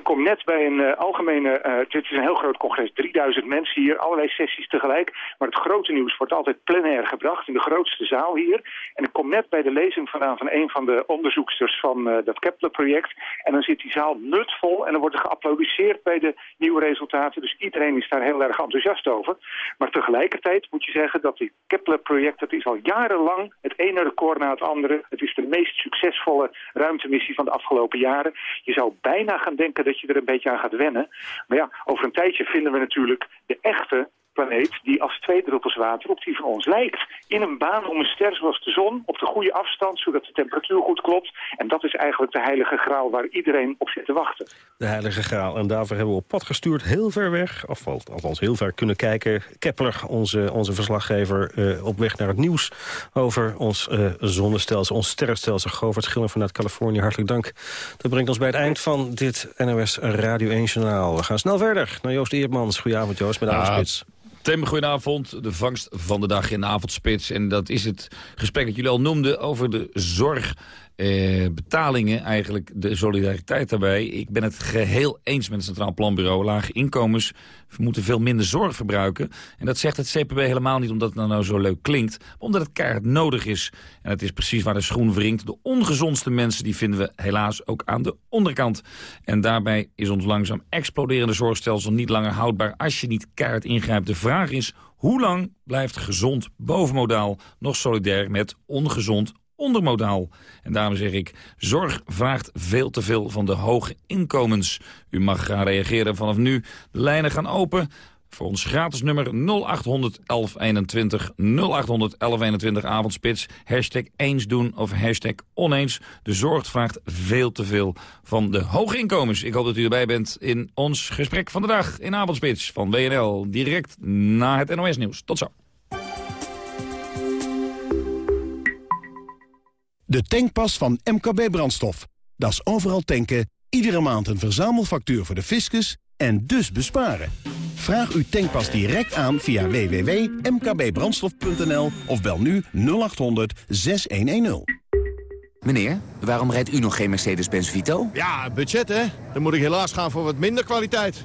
Speaker 27: ik kom net bij een uh, algemene, uh, dit is een heel groot congres, 3000 mensen hier, allerlei sessies tegelijk. Maar het grote nieuws wordt altijd plenair gebracht in de grootste zaal hier. En ik kom net bij de lezing vandaan van een van de onderzoeksters van uh, dat Kepler-project. En dan zit die zaal nutvol en dan wordt er geapplaudisseerd bij de nieuwe resultaten. Dus iedereen is daar heel erg enthousiast over. Maar tegelijkertijd moet je zeggen dat die Kepler-project, dat is al jarenlang het ene record na het andere. Het is de meest succesvolle ruimtemissie van de afgelopen jaren. Je zou bijna gaan denken dat je er een beetje aan gaat wennen. Maar ja, over een tijdje vinden we natuurlijk de echte planeet die als twee druppels water op die van ons lijkt. In een baan om een ster zoals de zon, op de goede afstand, zodat de temperatuur goed klopt. En dat is eigenlijk de heilige graal waar iedereen op zit te wachten.
Speaker 8: De heilige graal. En daarvoor hebben we op pad gestuurd, heel ver weg, of althans heel ver kunnen kijken. Kepler, onze, onze verslaggever, uh, op weg naar het nieuws over ons uh, zonnestelsel, ons sterrenstelsel. Govert Schiller vanuit Californië, hartelijk dank. Dat brengt ons bij het eind van dit NOS Radio 1 Journaal. We gaan snel verder naar Joost Eertmans. Goedenavond Joost, met de avondspits.
Speaker 28: Tim, goedenavond. De vangst van de dag in de avondspits. En dat is het gesprek dat jullie al noemden over de zorg eh, betalingen eigenlijk de solidariteit daarbij. Ik ben het geheel eens met het Centraal Planbureau. Lage inkomens moeten veel minder zorg verbruiken. En dat zegt het CPB helemaal niet omdat het nou, zo leuk klinkt... maar omdat het keihard nodig is. En het is precies waar de schoen wringt. De ongezondste mensen die vinden we helaas ook aan de onderkant. En daarbij is ons langzaam exploderende zorgstelsel niet langer houdbaar... als je niet keihard ingrijpt. De vraag is, hoe lang blijft gezond bovenmodaal nog solidair met ongezond ondermodaal. En daarom zeg ik, zorg vraagt veel te veel van de hoge inkomens. U mag gaan reageren vanaf nu. De lijnen gaan open. Voor ons gratis nummer 0800 1121 0800 1121 avondspits. Hashtag eens doen of hashtag oneens. De zorg vraagt veel te veel van de hoge inkomens. Ik hoop dat u erbij bent in ons gesprek van de dag in avondspits van WNL. Direct na het NOS nieuws. Tot zo.
Speaker 5: De tankpas van MKB Brandstof. Dat is overal tanken, iedere maand een verzamelfactuur voor de fiscus en dus besparen. Vraag uw tankpas direct aan via www.mkbbrandstof.nl of bel nu 0800 6110.
Speaker 29: Meneer, waarom rijdt u nog geen Mercedes-Benz Vito?
Speaker 30: Ja, budget hè. Dan moet ik helaas gaan voor wat minder kwaliteit.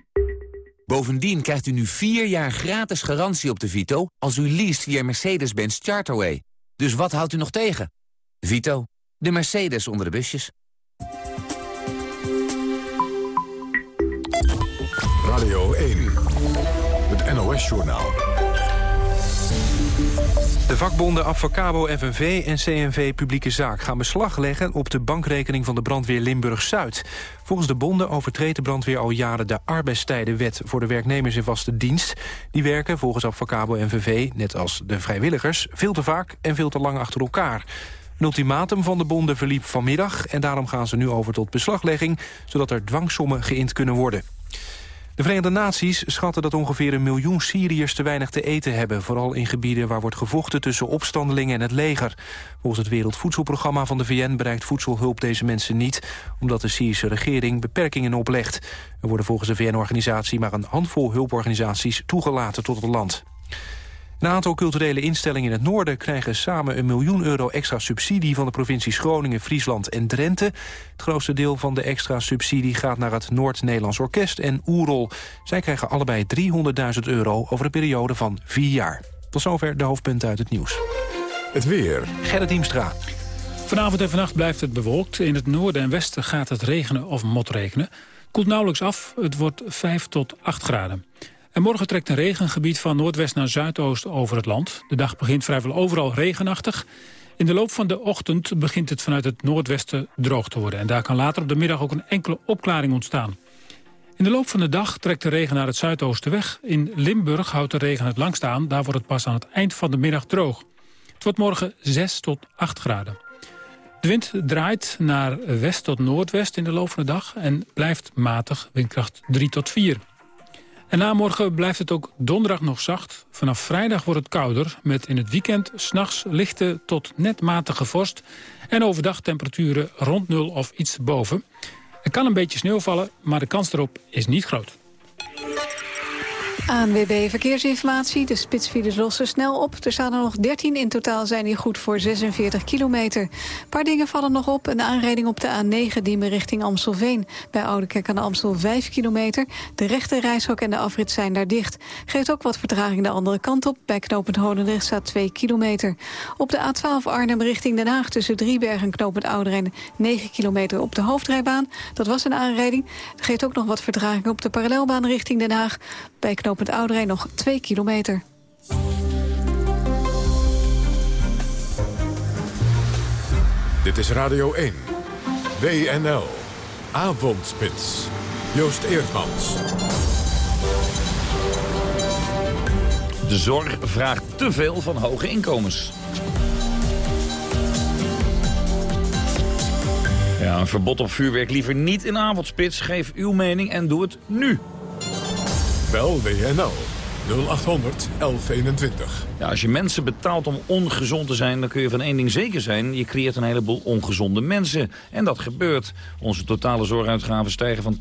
Speaker 29: Bovendien krijgt u nu vier jaar gratis garantie op de Vito... als u leest via Mercedes-Benz Charterway. Dus wat houdt u nog tegen? Vito, de Mercedes onder de busjes.
Speaker 1: Radio 1, het NOS-journaal.
Speaker 2: De vakbonden Avocabo FNV en CNV Publieke Zaak gaan beslag leggen op de bankrekening van de brandweer Limburg-Zuid. Volgens de bonden overtreedt de brandweer al jaren de arbeidstijdenwet voor de werknemers in vaste dienst. Die werken volgens Avocabo FNV, net als de vrijwilligers, veel te vaak en veel te lang achter elkaar. Een ultimatum van de bonden verliep vanmiddag en daarom gaan ze nu over tot beslaglegging, zodat er dwangsommen geïnd kunnen worden. De Verenigde Naties schatten dat ongeveer een miljoen Syriërs te weinig te eten hebben... vooral in gebieden waar wordt gevochten tussen opstandelingen en het leger. Volgens het Wereldvoedselprogramma van de VN bereikt voedselhulp deze mensen niet... omdat de Syrische regering beperkingen oplegt. Er worden volgens de VN-organisatie maar een handvol hulporganisaties toegelaten tot het land. Een aantal culturele instellingen in het noorden krijgen samen een miljoen euro extra subsidie van de provincies Groningen, Friesland en Drenthe. Het grootste deel van de extra subsidie gaat naar het Noord-Nederlands Orkest en Oerol. Zij krijgen allebei 300.000 euro over een periode van vier jaar. Tot zover de hoofdpunten uit het nieuws.
Speaker 1: Het weer.
Speaker 2: Gerrit Diemstra.
Speaker 31: Vanavond en vannacht blijft het bewolkt. In het noorden en westen gaat het regenen of motregenen. Koelt nauwelijks af. Het wordt 5 tot 8 graden. En morgen trekt een regengebied van noordwest naar zuidoost over het land. De dag begint vrijwel overal regenachtig. In de loop van de ochtend begint het vanuit het noordwesten droog te worden. En daar kan later op de middag ook een enkele opklaring ontstaan. In de loop van de dag trekt de regen naar het zuidoosten weg. In Limburg houdt de regen het langst aan. Daar wordt het pas aan het eind van de middag droog. Het wordt morgen 6 tot 8 graden. De wind draait naar west tot noordwest in de loop van de dag... en blijft matig, windkracht 3 tot 4. En na morgen blijft het ook donderdag nog zacht. Vanaf vrijdag wordt het kouder, met in het weekend s'nachts lichte tot net matige vorst... en overdag temperaturen rond nul of iets boven. Er kan een beetje sneeuw vallen, maar de kans erop is niet groot.
Speaker 32: ANWB Verkeersinformatie. De spitsfiles lossen snel op. Er staan er nog 13. In totaal zijn die goed voor 46 kilometer. Een paar dingen vallen nog op. Een aanrijding op de A9 Diemen richting Amstelveen. Bij Oudekerk aan de Amstel 5 kilometer. De rechte reishok en de afrit zijn daar dicht. Geeft ook wat vertraging de andere kant op. Bij knooppunt Holendrecht staat 2 kilometer. Op de A12 Arnhem richting Den Haag tussen Driebergen en knooppunt Ouderen 9 kilometer op de hoofdrijbaan. Dat was een aanrijding. Geeft ook nog wat vertraging op de parallelbaan richting Den Haag. Bij knooppunt het Ouderijn nog 2 kilometer.
Speaker 1: Dit is Radio 1. WNL. Avondspits. Joost Eerdmans.
Speaker 28: De zorg vraagt te veel van hoge inkomens. Ja, een verbod op vuurwerk liever niet in avondspits. Geef uw mening en doe het nu.
Speaker 1: Bel WNL 0800 1121.
Speaker 28: Ja, als je mensen betaalt om ongezond te zijn, dan kun je van één ding zeker zijn. Je creëert een heleboel ongezonde mensen. En dat gebeurt. Onze totale zorguitgaven stijgen van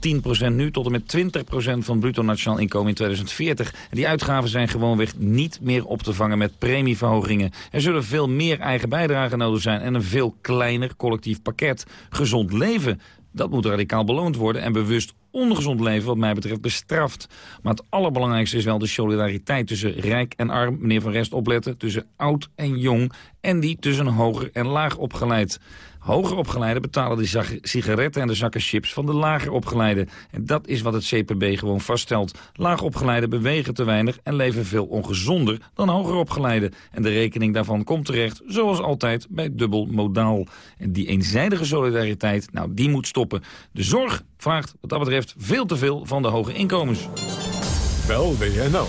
Speaker 28: 10% nu tot en met 20% van bruto nationaal inkomen in 2040. En die uitgaven zijn gewoonweg niet meer op te vangen met premieverhogingen. Er zullen veel meer eigen bijdragen nodig zijn en een veel kleiner collectief pakket. Gezond leven, dat moet radicaal beloond worden en bewust ongezond leven wat mij betreft bestraft. Maar het allerbelangrijkste is wel de solidariteit tussen rijk en arm. Meneer Van Rest opletten, tussen oud en jong. En die tussen hoger en laag opgeleid. Hoger opgeleiden betalen de sigaretten en de zakken chips van de lager opgeleiden. En dat is wat het CPB gewoon vaststelt. Laag opgeleiden bewegen te weinig en leven veel ongezonder dan hoger opgeleiden. En de rekening daarvan komt terecht, zoals altijd, bij dubbel modaal. En die eenzijdige solidariteit, nou die moet stoppen. De zorg vraagt wat dat betreft veel te veel van de hoge inkomens.
Speaker 1: Bel WNL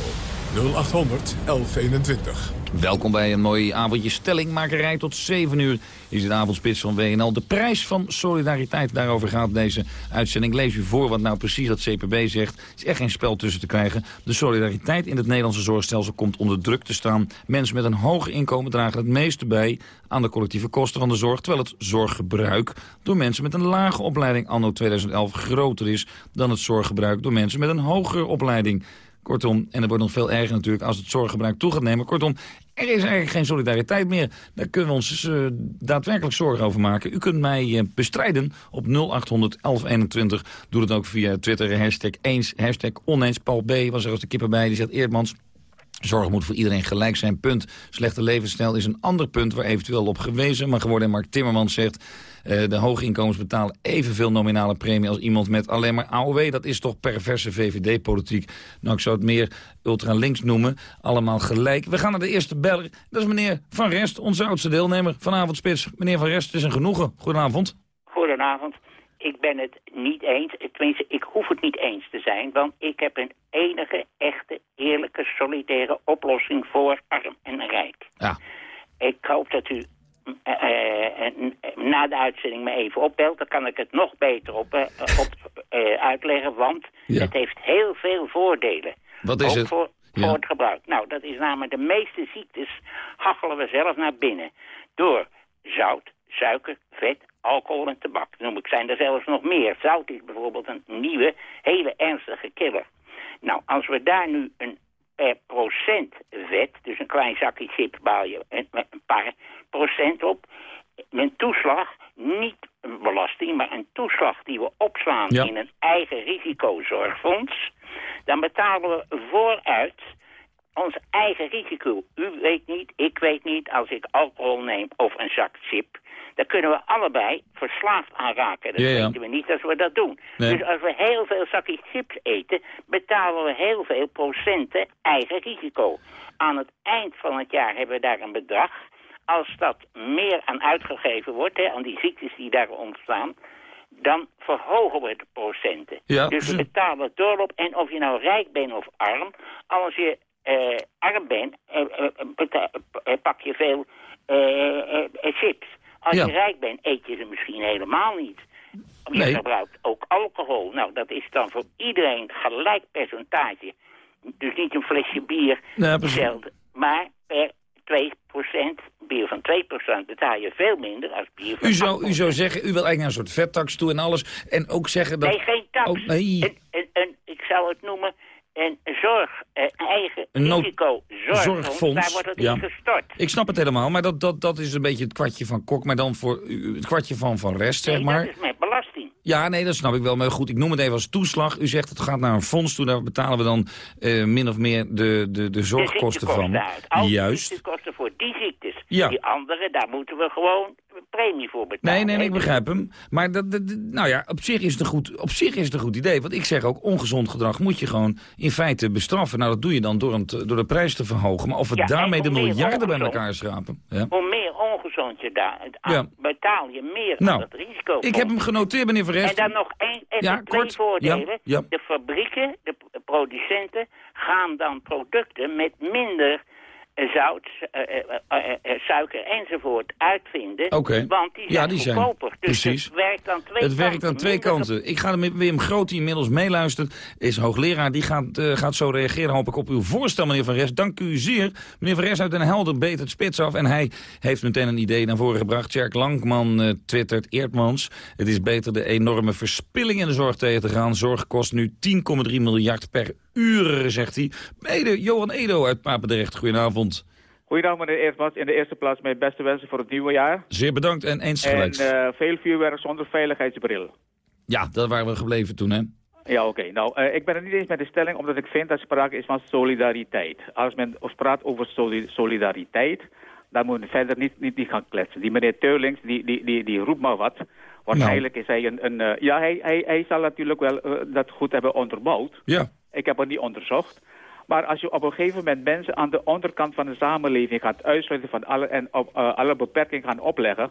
Speaker 1: 0800 1121.
Speaker 28: Welkom bij een mooi avondje stellingmakerij. Tot 7 uur is het avondspits van WNL. De prijs van solidariteit, daarover gaat deze uitzending. Lees u voor wat nou precies dat CPB zegt. Er is echt geen spel tussen te krijgen. De solidariteit in het Nederlandse zorgstelsel komt onder druk te staan. Mensen met een hoog inkomen dragen het meeste bij aan de collectieve kosten van de zorg. Terwijl het zorggebruik door mensen met een lage opleiding anno 2011 groter is dan het zorggebruik door mensen met een hogere opleiding. Kortom, en het wordt nog veel erger natuurlijk als het zorggebruik toe gaat nemen. Kortom, er is eigenlijk geen solidariteit meer. Daar kunnen we ons uh, daadwerkelijk zorgen over maken. U kunt mij uh, bestrijden op 0800 1121. Doe het ook via Twitter, hashtag eens, hashtag oneens. Paul B. was er als de kipper bij, die zegt Eerdmans... Zorg moet voor iedereen gelijk zijn, punt. Slechte levensstijl is een ander punt waar eventueel op gewezen maar geworden. Mark Timmermans zegt... Uh, de hoge inkomens betalen evenveel nominale premie als iemand met alleen maar AOW. Dat is toch perverse VVD-politiek. Nou, ik zou het meer ultra-links noemen. Allemaal gelijk. We gaan naar de eerste beller. Dat is meneer Van Rest, onze oudste deelnemer vanavond Spits. Meneer Van Rest, het is een genoegen. Goedenavond.
Speaker 33: Goedenavond. Ik ben het niet eens, tenminste, ik hoef het niet eens te zijn... want ik heb een enige, echte, eerlijke, solidaire oplossing voor arm en rijk.
Speaker 28: Ja.
Speaker 33: Ik hoop dat u na de uitzending me even opbelt. Dan kan ik het nog beter op, op uitleggen, want het heeft heel veel voordelen.
Speaker 28: Wat is
Speaker 33: Ook
Speaker 28: het?
Speaker 33: Voor, voor het gebruik. Nou, dat is namelijk de meeste ziektes hachelen we zelf naar binnen. Door zout, suiker, vet, alcohol en tabak. Noem ik zijn er zelfs nog meer. Zout is bijvoorbeeld een nieuwe, hele ernstige killer. Nou, als we daar nu een per procent vet, dus een klein zakje chips baal je een, een paar procent op. Een toeslag, niet een belasting, maar een toeslag die we opslaan
Speaker 28: Ja.
Speaker 33: in een eigen risicozorgfonds. Dan betalen we vooruit ons eigen risico. U weet niet, ik weet niet, als ik alcohol neem of een zak chip... dan kunnen we allebei verslaafd aan raken. Dat
Speaker 28: Ja, ja.
Speaker 33: weten we niet als we dat doen.
Speaker 28: Nee.
Speaker 33: Dus als we heel veel zakjes chips eten... betalen we heel veel procenten eigen risico. Aan het eind van het jaar hebben we daar een bedrag. Als dat meer aan uitgegeven wordt, hè, aan die ziektes die daar ontstaan... dan verhogen we de procenten.
Speaker 28: Ja,
Speaker 33: dus we
Speaker 28: dus-
Speaker 33: betalen het doorop. En of je nou rijk bent of arm, als je eh, arm bent, eh, eh, pak je veel chips. Als
Speaker 28: Ja.
Speaker 33: je rijk bent, eet je ze misschien helemaal niet. Je
Speaker 28: Nee.
Speaker 33: gebruikt ook alcohol. Nou, dat is dan voor iedereen gelijk percentage. Dus niet een flesje bier hetzelfde. Maar per 2%, bier van 2% betaal je veel minder als bier van
Speaker 28: U zou, u zou zeggen, u wil eigenlijk naar een soort vettax toe en alles. En ook zeggen dat...
Speaker 33: Nee, geen tax.
Speaker 28: Oh, nee.
Speaker 33: Een, een, een- ik zou het noemen een zorg, eh,
Speaker 28: een nood-
Speaker 33: risicozorgfonds,
Speaker 28: zorgfonds,
Speaker 33: daar wordt het
Speaker 28: ja.
Speaker 33: in gestort.
Speaker 28: Ik snap het helemaal, maar dat, dat, dat is een beetje het kwartje van Kok... maar dan voor het kwartje van Van Rest, zeg maar.
Speaker 33: dat is met belasting.
Speaker 28: Ja, nee, dat snap ik wel. Maar goed, ik noem het even als toeslag. U zegt het gaat naar een fonds toe. Daar betalen we dan eh, min of meer de, de, de zorgkosten van. Juist.
Speaker 33: ziektekosten voor die ziektes.
Speaker 28: Ja.
Speaker 33: Die andere, daar moeten we gewoon een premie voor betalen.
Speaker 28: Nee, nee, nee, ik begrijp hem. Maar dat, nou ja, op zich, is het een goed, op zich is het een goed idee. Want ik zeg ook, ongezond gedrag moet je gewoon in feite bestraffen. Nou, dat doe je dan door, een door de prijs te verhogen. Maar of we
Speaker 33: Ja, en
Speaker 28: daarmee de miljarden bij elkaar schrapen. Ja.
Speaker 33: Hoe meer ongezond je daar
Speaker 28: Ja.
Speaker 33: betaal je meer
Speaker 28: Nou,
Speaker 33: aan het risico.
Speaker 28: Ik heb hem genoteerd, meneer Van Rest.
Speaker 33: En dan nog één, even
Speaker 28: Ja,
Speaker 33: twee
Speaker 28: kort.
Speaker 33: voordelen. De fabrieken, de producenten, gaan dan producten met minder zout, eh, eh, eh, eh, suiker enzovoort uitvinden.
Speaker 28: Oké.
Speaker 33: Want die zijn
Speaker 28: Ja, die zijn.
Speaker 33: goedkoper. Dus
Speaker 28: Precies.
Speaker 33: het werkt aan twee
Speaker 28: Het werkt
Speaker 33: kanten.
Speaker 28: aan twee kanten. Ik ga er met Wim Groot, die inmiddels meeluistert, is hoogleraar. Die gaat, gaat zo reageren, hoop ik, op uw voorstel, meneer Van Rest. Dank u zeer. Meneer Van Rest uit Den Helder beet het spits af. En hij heeft meteen een idee naar voren gebracht. Tjerk Lankman eh, twittert, Eertmans. Het is beter de enorme verspilling in de zorg tegen te gaan. Zorg kost nu 10,3 miljard per uur, zegt hij. Mede Johan Edo uit Papendrecht. Goedenavond.
Speaker 34: Goedendag meneer Eertmans. In de eerste plaats mijn beste wensen voor het nieuwe jaar.
Speaker 28: Zeer bedankt en eens
Speaker 34: En
Speaker 28: gelijk.
Speaker 34: eh, veel vuurwerk zonder veiligheidsbril.
Speaker 28: Ja, daar waren we gebleven toen, hè?
Speaker 34: Ja, oké. Nou, eh, ik ben het niet eens met de stelling, omdat ik vind dat sprake is van solidariteit. Als men of praat over soli- solidariteit, dan moet men verder niet, niet, niet gaan kletsen. Die meneer Teulings, die, die, die, die roept maar wat. Waarschijnlijk is hij een... een eh, ja, hij, hij, hij zal natuurlijk wel dat goed hebben onderbouwd.
Speaker 28: Ja.
Speaker 34: Ik heb het niet onderzocht. Maar als je op een gegeven moment mensen aan de onderkant van de samenleving gaat uitsluiten van alle, en op, eh, alle beperkingen gaan opleggen,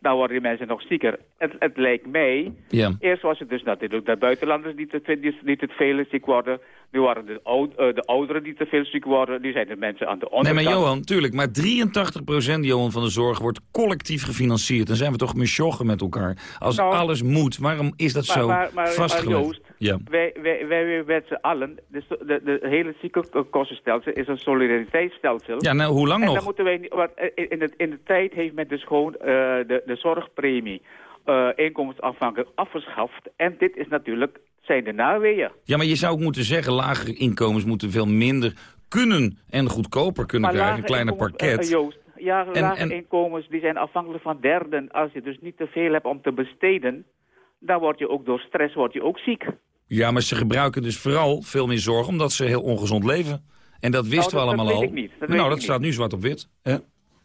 Speaker 34: dan worden die mensen nog zieker. Het, het lijkt mij,
Speaker 28: Ja.
Speaker 34: eerst was het dus natuurlijk de buitenlanders die te, die, die te veel ziek worden. Nu waren de, oud, eh, de ouderen die te veel ziek worden. Nu zijn de mensen aan de
Speaker 28: Nee,
Speaker 34: onderkant.
Speaker 28: maar Johan, tuurlijk. Maar 83% Johan van de zorg wordt collectief gefinancierd. Dan zijn we toch mesjoggen met elkaar. Als
Speaker 34: Nou,
Speaker 28: alles moet, waarom is dat
Speaker 34: Maar-
Speaker 28: zo
Speaker 34: maar- maar- maar
Speaker 28: vastgelegd?
Speaker 34: Joost,
Speaker 28: ja.
Speaker 34: Wij, wij, wij, met z'n allen, de, de, de hele ziekenkostenstelsel is een solidariteitsstelsel.
Speaker 28: Ja, nou, hoe lang
Speaker 34: en
Speaker 28: nog?
Speaker 34: dan moeten wij, want eh, in, de, in de tijd heeft men dus gewoon eh, de, de zorgpremie eh inkomensafhankelijk afgeschaft. En dit is natuurlijk, zijn de naweeën.
Speaker 28: Ja, maar je zou ook moeten zeggen, lagere inkomens moeten veel minder kunnen en goedkoper kunnen krijgen. Een kleiner parket.
Speaker 34: Joost, ja,
Speaker 28: En-
Speaker 34: lage
Speaker 28: en-
Speaker 34: inkomens die zijn afhankelijk van derden. Als je dus niet te veel hebt om te besteden, dan word je ook door stress word je ook ziek.
Speaker 28: Ja, maar ze gebruiken dus vooral veel meer zorg omdat ze heel ongezond leven. En dat wisten
Speaker 34: Nou,
Speaker 28: we allemaal
Speaker 34: dat
Speaker 28: al.
Speaker 34: weet ik niet. Dat
Speaker 28: nou, dat staat
Speaker 34: niet.
Speaker 28: nu zwart op wit. hè?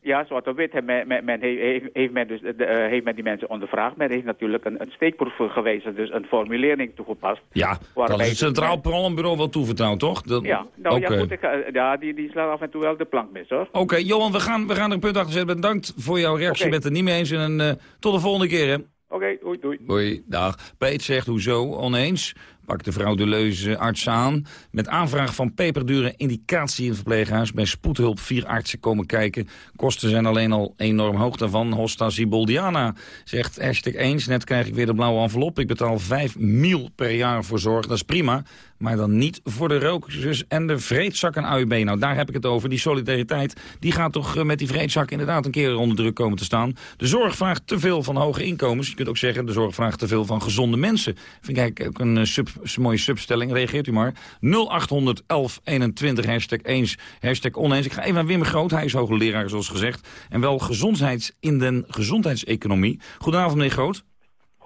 Speaker 34: Ja, zwart op wit heeft men, men, men heeft, heeft- men dus, de, eh, heeft men die mensen ondervraagd. Men heeft natuurlijk een, een steekproef gewezen, dus een formulering toegepast.
Speaker 28: Ja, dat is het Centraal Planbureau wel toevertrouwd, toch? Dat-
Speaker 34: Ja, nou ja, goed, ik, ga- ja die, die slaat af en toe wel de plank mis, hoor.
Speaker 28: Oké, Johan, we gaan, we gaan er een punt achter zetten. Bedankt voor jouw reactie. Je
Speaker 34: Oké.
Speaker 28: bent het niet mee eens. En eh, tot de volgende keer, hè.
Speaker 34: Oké, doei, doei.
Speaker 28: Hoi, dag. Peet zegt, hoezo, oneens? Pakt de vrouw de leuze arts aan. Met aanvraag van peperdure indicatie in het verpleeghuis. Bij spoedhulp vier artsen komen kijken. Kosten zijn alleen al enorm hoog daarvan. Hosta Siboldiana zegt hashtag eens. Net krijg ik weer de blauwe envelop. Ik betaal 5 mil per jaar voor zorg. Dat is prima. Maar dan niet voor de rookzus en de vreedzak en AUB. Nou, daar heb ik het over. Die solidariteit, die gaat toch eh, met die vreedzak inderdaad een keer onder druk komen te staan. De zorg vraagt te veel van hoge inkomens. Je kunt ook zeggen, de zorg vraagt te veel van gezonde mensen. Vind ik eigenlijk ook een eh, sub, mooie substelling. Reageert u maar. 0800 1121, hashtag eens, hashtag oneens. Ik ga even naar Wim Groot. Hij is hoogleraar, zoals gezegd. En wel gezondheids in de gezondheidseconomie. Goedenavond, meneer Groot.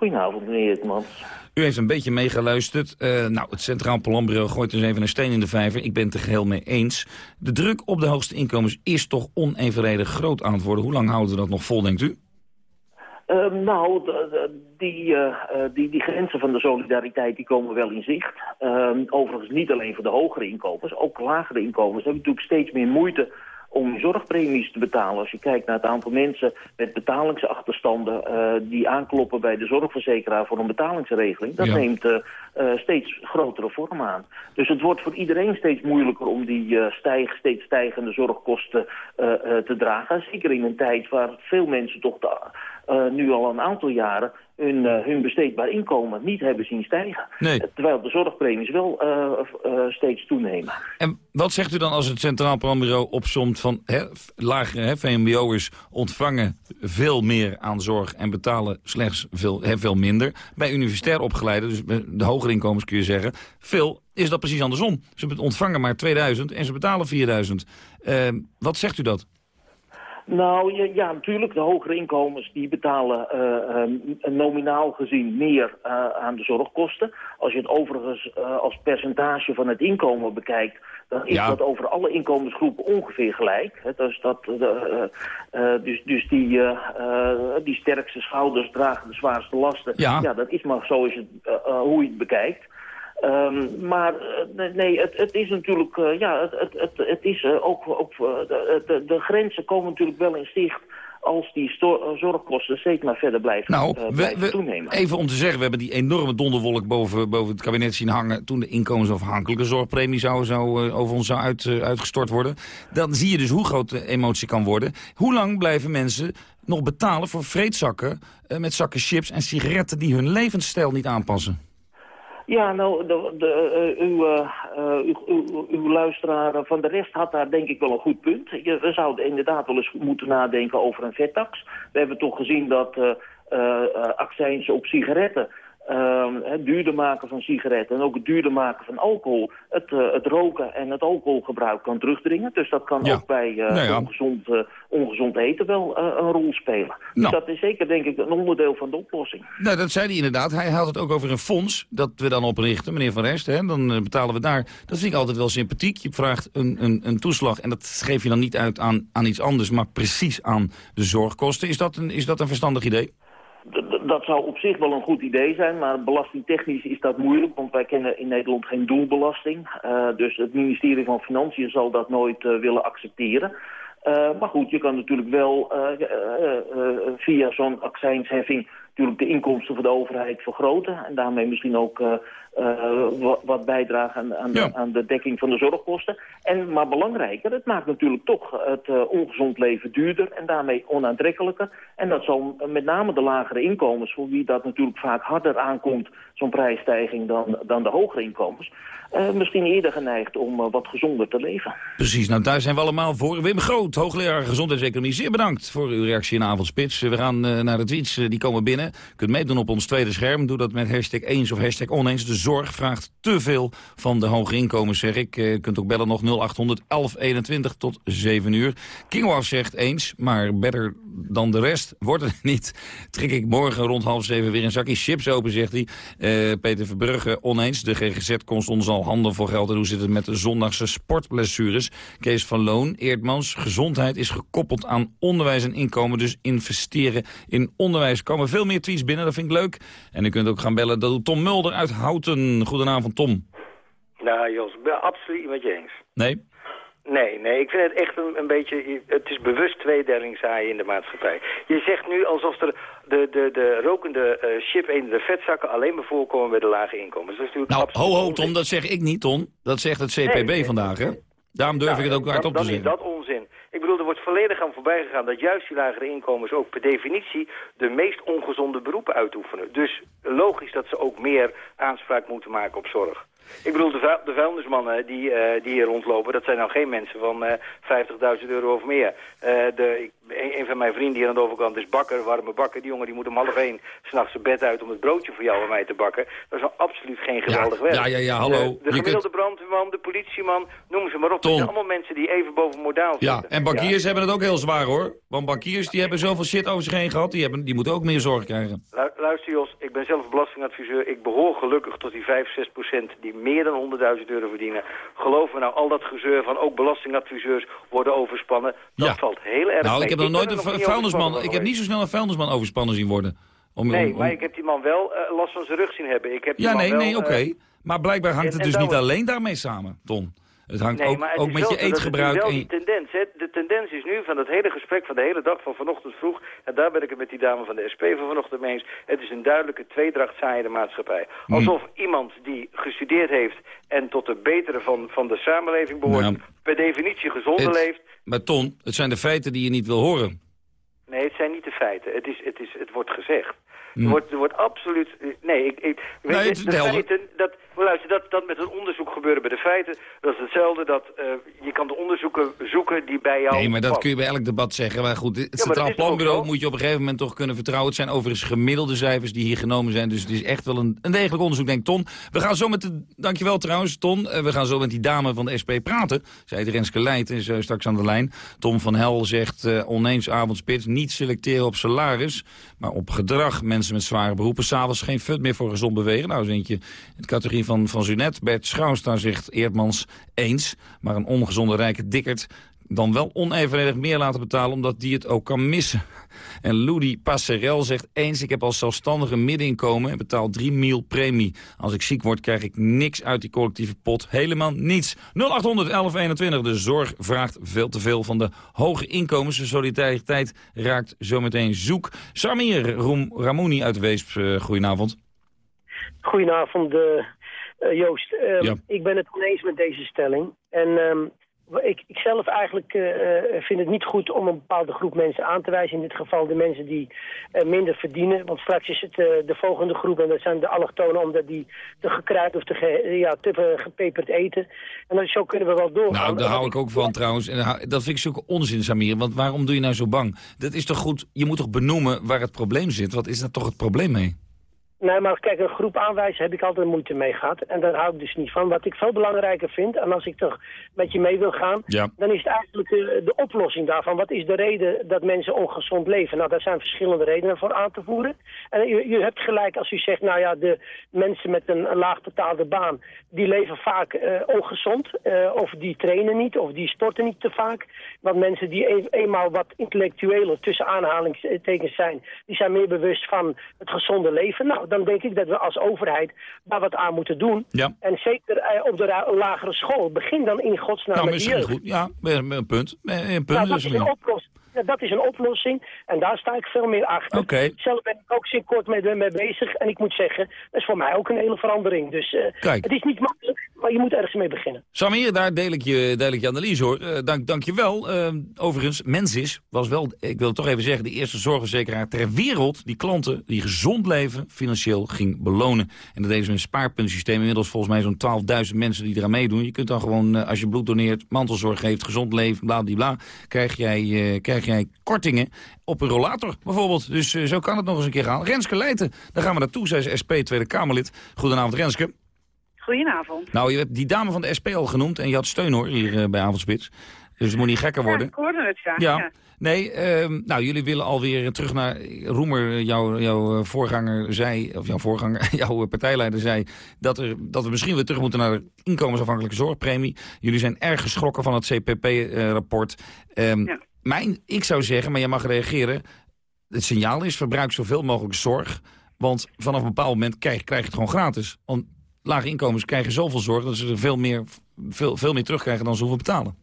Speaker 35: Goedenavond, meneer Eertmans.
Speaker 28: U heeft een beetje meegeluisterd. Eh, nou, het Centraal Planbureau gooit dus even een steen in de vijver. Ik ben het er geheel mee eens. De druk op de hoogste inkomens is toch onevenredig groot aan het worden. Hoe lang houden we dat nog vol, denkt u?
Speaker 35: Ehm, nou, die, eh, eh, die, die grenzen van de solidariteit die komen wel in zicht. Ehm, overigens niet alleen voor de hogere inkomens, ook lagere inkomens hebben natuurlijk steeds meer moeite om zorgpremies te betalen. Als je kijkt naar het aantal mensen met betalingsachterstanden eh, die aankloppen bij de zorgverzekeraar voor een betalingsregeling, dat
Speaker 36: Ja.
Speaker 35: neemt eh, eh, steeds grotere vorm aan. Dus het wordt voor iedereen steeds moeilijker om die stijg, steeds stijgende zorgkosten te dragen. Zeker in een tijd waar veel mensen toch de- eh, nu al een aantal jaren hun, eh, hun besteedbaar inkomen niet hebben zien stijgen.
Speaker 28: Nee.
Speaker 35: Terwijl de zorgpremies wel eh, steeds toenemen.
Speaker 28: En wat zegt u dan als het Centraal Planbureau opsomt van hè, lagere hè, VMBO'ers ontvangen veel meer aan zorg en betalen slechts veel, hè, veel minder. Bij universitair opgeleiden, dus de hogere inkomens kun je zeggen, veel is dat precies andersom. Ze ontvangen maar 2000 en ze betalen 4000. Ehm, wat zegt u dat?
Speaker 35: Nou ja, ja, natuurlijk. De hogere inkomens die betalen eh, eh, nominaal gezien meer eh, aan de zorgkosten. Als je het overigens als percentage van het inkomen bekijkt, dan is
Speaker 28: Ja.
Speaker 35: dat over alle inkomensgroepen ongeveer gelijk. Dus, dat, dus, dus die, die sterkste schouders dragen de zwaarste lasten.
Speaker 28: Ja.
Speaker 35: dat is maar zo is het, eh, eh, hoe je het bekijkt. Ehm, maar eh, nee, het, het is natuurlijk, eh, ja, het, het, het, het is eh, ook, ook de, de, de grenzen komen natuurlijk wel in zicht als die zorgkosten steeds maar verder blijven,
Speaker 28: Nou, we,
Speaker 35: blijven
Speaker 28: we-
Speaker 35: toenemen.
Speaker 28: even om te zeggen, we hebben die enorme donderwolk boven, boven het kabinet zien hangen... toen de inkomensafhankelijke zorgpremie zou, zou, over ons zou uit, uitgestort worden. Dan zie je dus hoe groot de emotie kan worden. Hoe lang blijven mensen nog betalen voor vreedzakken met zakken chips en sigaretten... die hun levensstijl niet aanpassen?
Speaker 35: Ja, nou, de, de, eh, uw, eh, uw, luisteraar van de rest had daar denk ik wel een goed punt. Je- We zouden inderdaad wel eens moeten nadenken over een vettax. We hebben toch gezien dat eh, accijns op sigaretten... ehm, het duurder maken van sigaretten en ook het duurder maken van alcohol... het, eh, het roken en het alcoholgebruik kan terugdringen. Dus dat kan
Speaker 28: Ja.
Speaker 35: ook bij eh,
Speaker 28: Nou ja.
Speaker 35: ongezond, ongezond eten wel een rol spelen. Dus
Speaker 28: Nou.
Speaker 35: dat is zeker denk ik een onderdeel van de oplossing.
Speaker 28: Nou, dat zei hij inderdaad. Hij had het ook over een fonds dat we dan oprichten, meneer Van Rest. Hè, dan betalen we daar. Dat vind ik altijd wel sympathiek. Je vraagt een, een, een toeslag en dat geef je dan niet uit aan, aan iets anders... maar precies aan de zorgkosten. Is dat een, is dat een verstandig idee?
Speaker 35: Dat zou op zich wel een goed idee zijn, maar belastingtechnisch is dat moeilijk, want wij kennen in Nederland geen doelbelasting. Eh, dus het ministerie van Financiën zal dat nooit eh, willen accepteren. Eh, maar goed, je kan natuurlijk wel via zo'n accijnsheffing natuurlijk de inkomsten van de overheid vergroten. En daarmee misschien ook eh, eh, wa- wat bijdragen aan, aan, de, aan de dekking van de zorgkosten. En, maar belangrijker, het maakt natuurlijk toch het eh, ongezond leven duurder en daarmee onaantrekkelijker. En dat zal met name de lagere inkomens, voor wie dat natuurlijk vaak harder aankomt, zo'n prijsstijging, dan, dan de hogere inkomens, misschien eerder geneigd om wat gezonder te leven.
Speaker 28: Precies, nou daar zijn we allemaal voor. Wim Groot, hoogleraar gezondheidseconomie, zeer bedankt voor uw reactie in Avondspits. We gaan naar de tweets, die komen binnen. U kunt meedoen op ons tweede scherm. Doe dat met hashtag eens of hashtag oneens. De zorg vraagt te veel van de hoge inkomens, zeg ik. Eh, U kunt ook bellen nog 0800 1121 tot 7 uur. Kingwaf zegt eens, maar better dan de rest wordt het (laughs) niet. Trek ik morgen rond half zeven weer een zakje chips open, zegt hij. Eh, Peter Verbrugge, oneens. De GGZ kost ons al handen voor geld. En hoe zit het met de zondagse sportblessures? Kees van Loon, Eerdmans. Gezondheid is gekoppeld aan onderwijs en inkomen. Dus investeren in onderwijs. Er komen veel meer tweets binnen, dat vind ik leuk. En u kunt ook gaan bellen. Dat doet Tom Mulder uit Houten. Goedenavond, Tom.
Speaker 36: Nou Jos, ik ben absoluut met je eens.
Speaker 28: Nee?
Speaker 36: Nee, nee, ik vind het echt een, een beetje... Het is bewust tweedeling zaaien in de maatschappij. Je zegt nu alsof er de, de, de rokende eh chip en de vetzakken alleen maar voorkomen bij de lage inkomens. Dat is natuurlijk
Speaker 28: Nou, ho, ho. Tom, dat zeg ik niet, Tom. Dat zegt het CPB
Speaker 36: Nee,
Speaker 28: vandaag, hè? Daarom durf
Speaker 36: Nou,
Speaker 28: ik het ook
Speaker 36: dan-
Speaker 28: hardop te
Speaker 36: Dan is
Speaker 28: zeggen.
Speaker 36: dat onzin. Wordt volledig aan voorbij gegaan dat juist die lagere inkomens ook per definitie de meest ongezonde beroepen uitoefenen. Dus logisch dat ze ook meer aanspraak moeten maken op zorg. Ik bedoel, de, vuil- de vuilnismannen die, eh, die hier rondlopen, dat zijn nou geen mensen van eh 50.000 euro of meer. Eh, de, een, een van mijn vrienden hier aan de overkant is bakker, warme bakker. Die jongen die moet om half één s'nachts zijn bed uit om het broodje voor jou en mij te bakken. Dat is absoluut geen geweldig werk.
Speaker 28: ja, ja, ja, hallo.
Speaker 36: De, de gemiddelde brandweerman, de politieman, noem ze maar op.
Speaker 28: Tom.
Speaker 36: Dat zijn allemaal mensen die even boven modaal
Speaker 28: Ja,
Speaker 36: zitten.
Speaker 28: en bankiers hebben het ook heel zwaar, hoor. Want bankiers die hebben zoveel shit over zich heen gehad, die, hebben, die moeten ook meer zorg krijgen.
Speaker 36: Lu- Luister Jos, ik ben zelf belastingadviseur. Ik behoor gelukkig tot die 5, 6 procent die meer dan 100.000 euro verdienen. Geloof me nou, al dat gezeur van ook belastingadviseurs worden overspannen. Dat
Speaker 28: Ja.
Speaker 36: valt heel erg
Speaker 28: Nou,
Speaker 36: mee.
Speaker 28: Ik heb nog nooit een vuilnisman... Ik heb niet zo snel een vuilnisman overspannen zien worden. Om,
Speaker 36: Nee,
Speaker 28: om- om-
Speaker 36: maar ik heb die man wel eh, last van zijn rug zien hebben. Ik heb die
Speaker 28: Ja,
Speaker 36: man
Speaker 28: nee,
Speaker 36: wel,
Speaker 28: nee, oké.
Speaker 36: eh,
Speaker 28: Maar blijkbaar hangt
Speaker 36: en-
Speaker 28: het dus niet alleen daarmee samen, Ton. Het hangt
Speaker 36: Nee,
Speaker 28: ook,
Speaker 36: het
Speaker 28: ook met je
Speaker 36: zo, dat is
Speaker 28: eetgebruik.
Speaker 36: wel
Speaker 28: En
Speaker 36: die tendens, hè. De tendens is nu van het hele gesprek van de hele dag van vanochtend vroeg... en daar ben ik het met die dame van de SP van vanochtend mee eens... het is een duidelijke tweedracht saaiende maatschappij.
Speaker 28: Hmm.
Speaker 36: Alsof iemand die gestudeerd heeft en tot de betere van, van de samenleving behoort... Per definitie gezonder
Speaker 28: Het-
Speaker 36: leeft.
Speaker 28: Maar Ton, het zijn de feiten die je niet wil horen.
Speaker 36: Nee, het zijn niet de feiten. Het, is, het, is, het wordt gezegd. Er, wordt, er wordt absoluut... Nee, ik, ik, weet
Speaker 28: Nee,
Speaker 36: je,
Speaker 28: het
Speaker 36: de feiten, dat, maar luister, dat, dat met een onderzoek gebeuren bij de feiten, dat is hetzelfde. Dat, eh, je kan de onderzoeken zoeken die bij jou
Speaker 28: Nee, maar dat kun je bij elk debat zeggen. Maar goed, het Centraal Planbureau moet je op een gegeven moment toch kunnen vertrouwen. Het zijn overigens gemiddelde cijfers die hier genomen zijn. Dus het is echt wel een, een degelijk onderzoek, denk Ton. We gaan zo met de... Dankjewel trouwens, Ton. Eh, we gaan zo met die dame van de SP praten. Zij de Renske Leijt is straks aan de lijn. Tom van Hel zegt eh, oneens avondspits. Niet selecteren op salaris, maar op gedrag. Mensen met zware beroepen. S'avonds geen fut meer voor gezond bewegen. Nou, is eentje in de categorie van, van Zunet. Bert Schouwstra zegt Eerdmans eens. Maar een ongezonde rijke dikkerd dan wel onevenredig meer laten betalen... omdat die het ook kan missen. En Ludi Passerel zegt eens... ik heb als zelfstandige middeninkomen en betaal 3 mil premie. Als ik ziek word krijg ik niks uit die collectieve pot. Helemaal niets. 0800 1121. De zorg vraagt veel te veel van de hoge inkomens. De solidariteit raakt zometeen zoek. Samir Ramouni uit Weesp, eh, goedenavond.
Speaker 37: Goedenavond, eh, Joost. Ehm,
Speaker 28: Ja.
Speaker 37: Ik ben het oneens met deze stelling. En ehm, ik, ik zelf eigenlijk eh, eh, vind het niet goed om een bepaalde groep mensen aan te wijzen. In dit geval de mensen die minder verdienen. Want straks is het de volgende groep en dat zijn de allochtonen... omdat die te gekruid of te, ge- ja, te gepeperd eten. En dan, zo kunnen we wel doorgaan.
Speaker 28: Nou, daar hou ik ook van trouwens. En dat vind ik zulke onzin, Samir. Want waarom doe je nou zo bang? Dat is toch goed? Je moet toch benoemen waar het probleem zit? Wat is daar toch het probleem mee?
Speaker 37: Nee, maar kijk, een groep aanwijzen heb ik altijd moeite mee gehad. En daar hou ik dus niet van. Wat ik veel belangrijker vind, en als ik toch met je mee wil gaan...
Speaker 28: Ja.
Speaker 37: dan is het eigenlijk de, de oplossing daarvan. Wat is de reden dat mensen ongezond leven? Nou, daar zijn verschillende redenen voor aan te voeren. En u, u hebt gelijk als u zegt, nou ja, de mensen met een, een laag betaalde baan... die leven vaak eh, ongezond, eh, of die trainen niet, of die sporten niet te vaak. Want mensen die een- eenmaal wat intellectueler tussen aanhalingstekens zijn... die zijn meer bewust van het gezonde leven. Nou, dan denk ik dat we als overheid daar wat aan moeten doen.
Speaker 28: Ja.
Speaker 37: En zeker eh, op de lagere school. Begin dan in godsnaam
Speaker 28: nou,
Speaker 37: met
Speaker 28: misschien goed. Ja, een punt. Een punt
Speaker 37: Nou, dat,
Speaker 28: dus,
Speaker 37: is een oplossing. Ja, dat is een oplossing en daar sta ik veel meer achter.
Speaker 28: Oké.
Speaker 37: Zelf ben ik ook zeer kort mee, mee bezig en ik moet zeggen, dat is voor mij ook een hele verandering. Dus eh,
Speaker 28: Kijk.
Speaker 37: het is niet makkelijk, maar je moet ergens mee beginnen.
Speaker 28: Samir, daar deel ik je, deel ik je analyse hoor. Eh, dank, dank je wel. Eh, overigens, Mensis was wel, ik wil het toch even zeggen... de eerste zorgverzekeraar ter wereld die klanten die gezond leven... financieel ging belonen. En dat deden ze met een spaarpuntensysteem. Inmiddels volgens mij zo'n 12.000 mensen die eraan meedoen. Je kunt dan gewoon, eh, als je bloed doneert, mantelzorg geeft... gezond leven, bla bla bla, krijg jij, eh, krijg jij kortingen op een rollator bijvoorbeeld. Dus eh, zo kan het nog eens een keer gaan. Renske Leijten, daar gaan we naartoe. Zij is SP Tweede Kamerlid. Goedenavond Renske.
Speaker 38: Goedenavond.
Speaker 28: Nou, je hebt die dame van de SP al genoemd en je had steun hoor, hier eh, bij Avondspits. Dus het moet niet gekker
Speaker 38: Ja,
Speaker 28: worden.
Speaker 38: ik hoorde het, ja.
Speaker 28: Ja.
Speaker 38: ja.
Speaker 28: Nee, ehm, nou, jullie willen alweer terug naar... Roemer, jouw, jouw eh, voorganger zei, of jouw voorganger, (laughs) jouw partijleider zei... Dat, er, dat we misschien weer terug moeten naar de inkomensafhankelijke zorgpremie. Jullie zijn erg geschrokken van het CPP-rapport.
Speaker 38: Ja.
Speaker 28: Mijn, ik zou zeggen, maar jij mag reageren... Het signaal is, verbruik zoveel mogelijk zorg. Want vanaf een bepaald moment krijg, krijg je het gewoon gratis. Want lage inkomens krijgen zoveel zorg... dat ze er veel meer, veel, veel meer terugkrijgen dan ze hoeven betalen.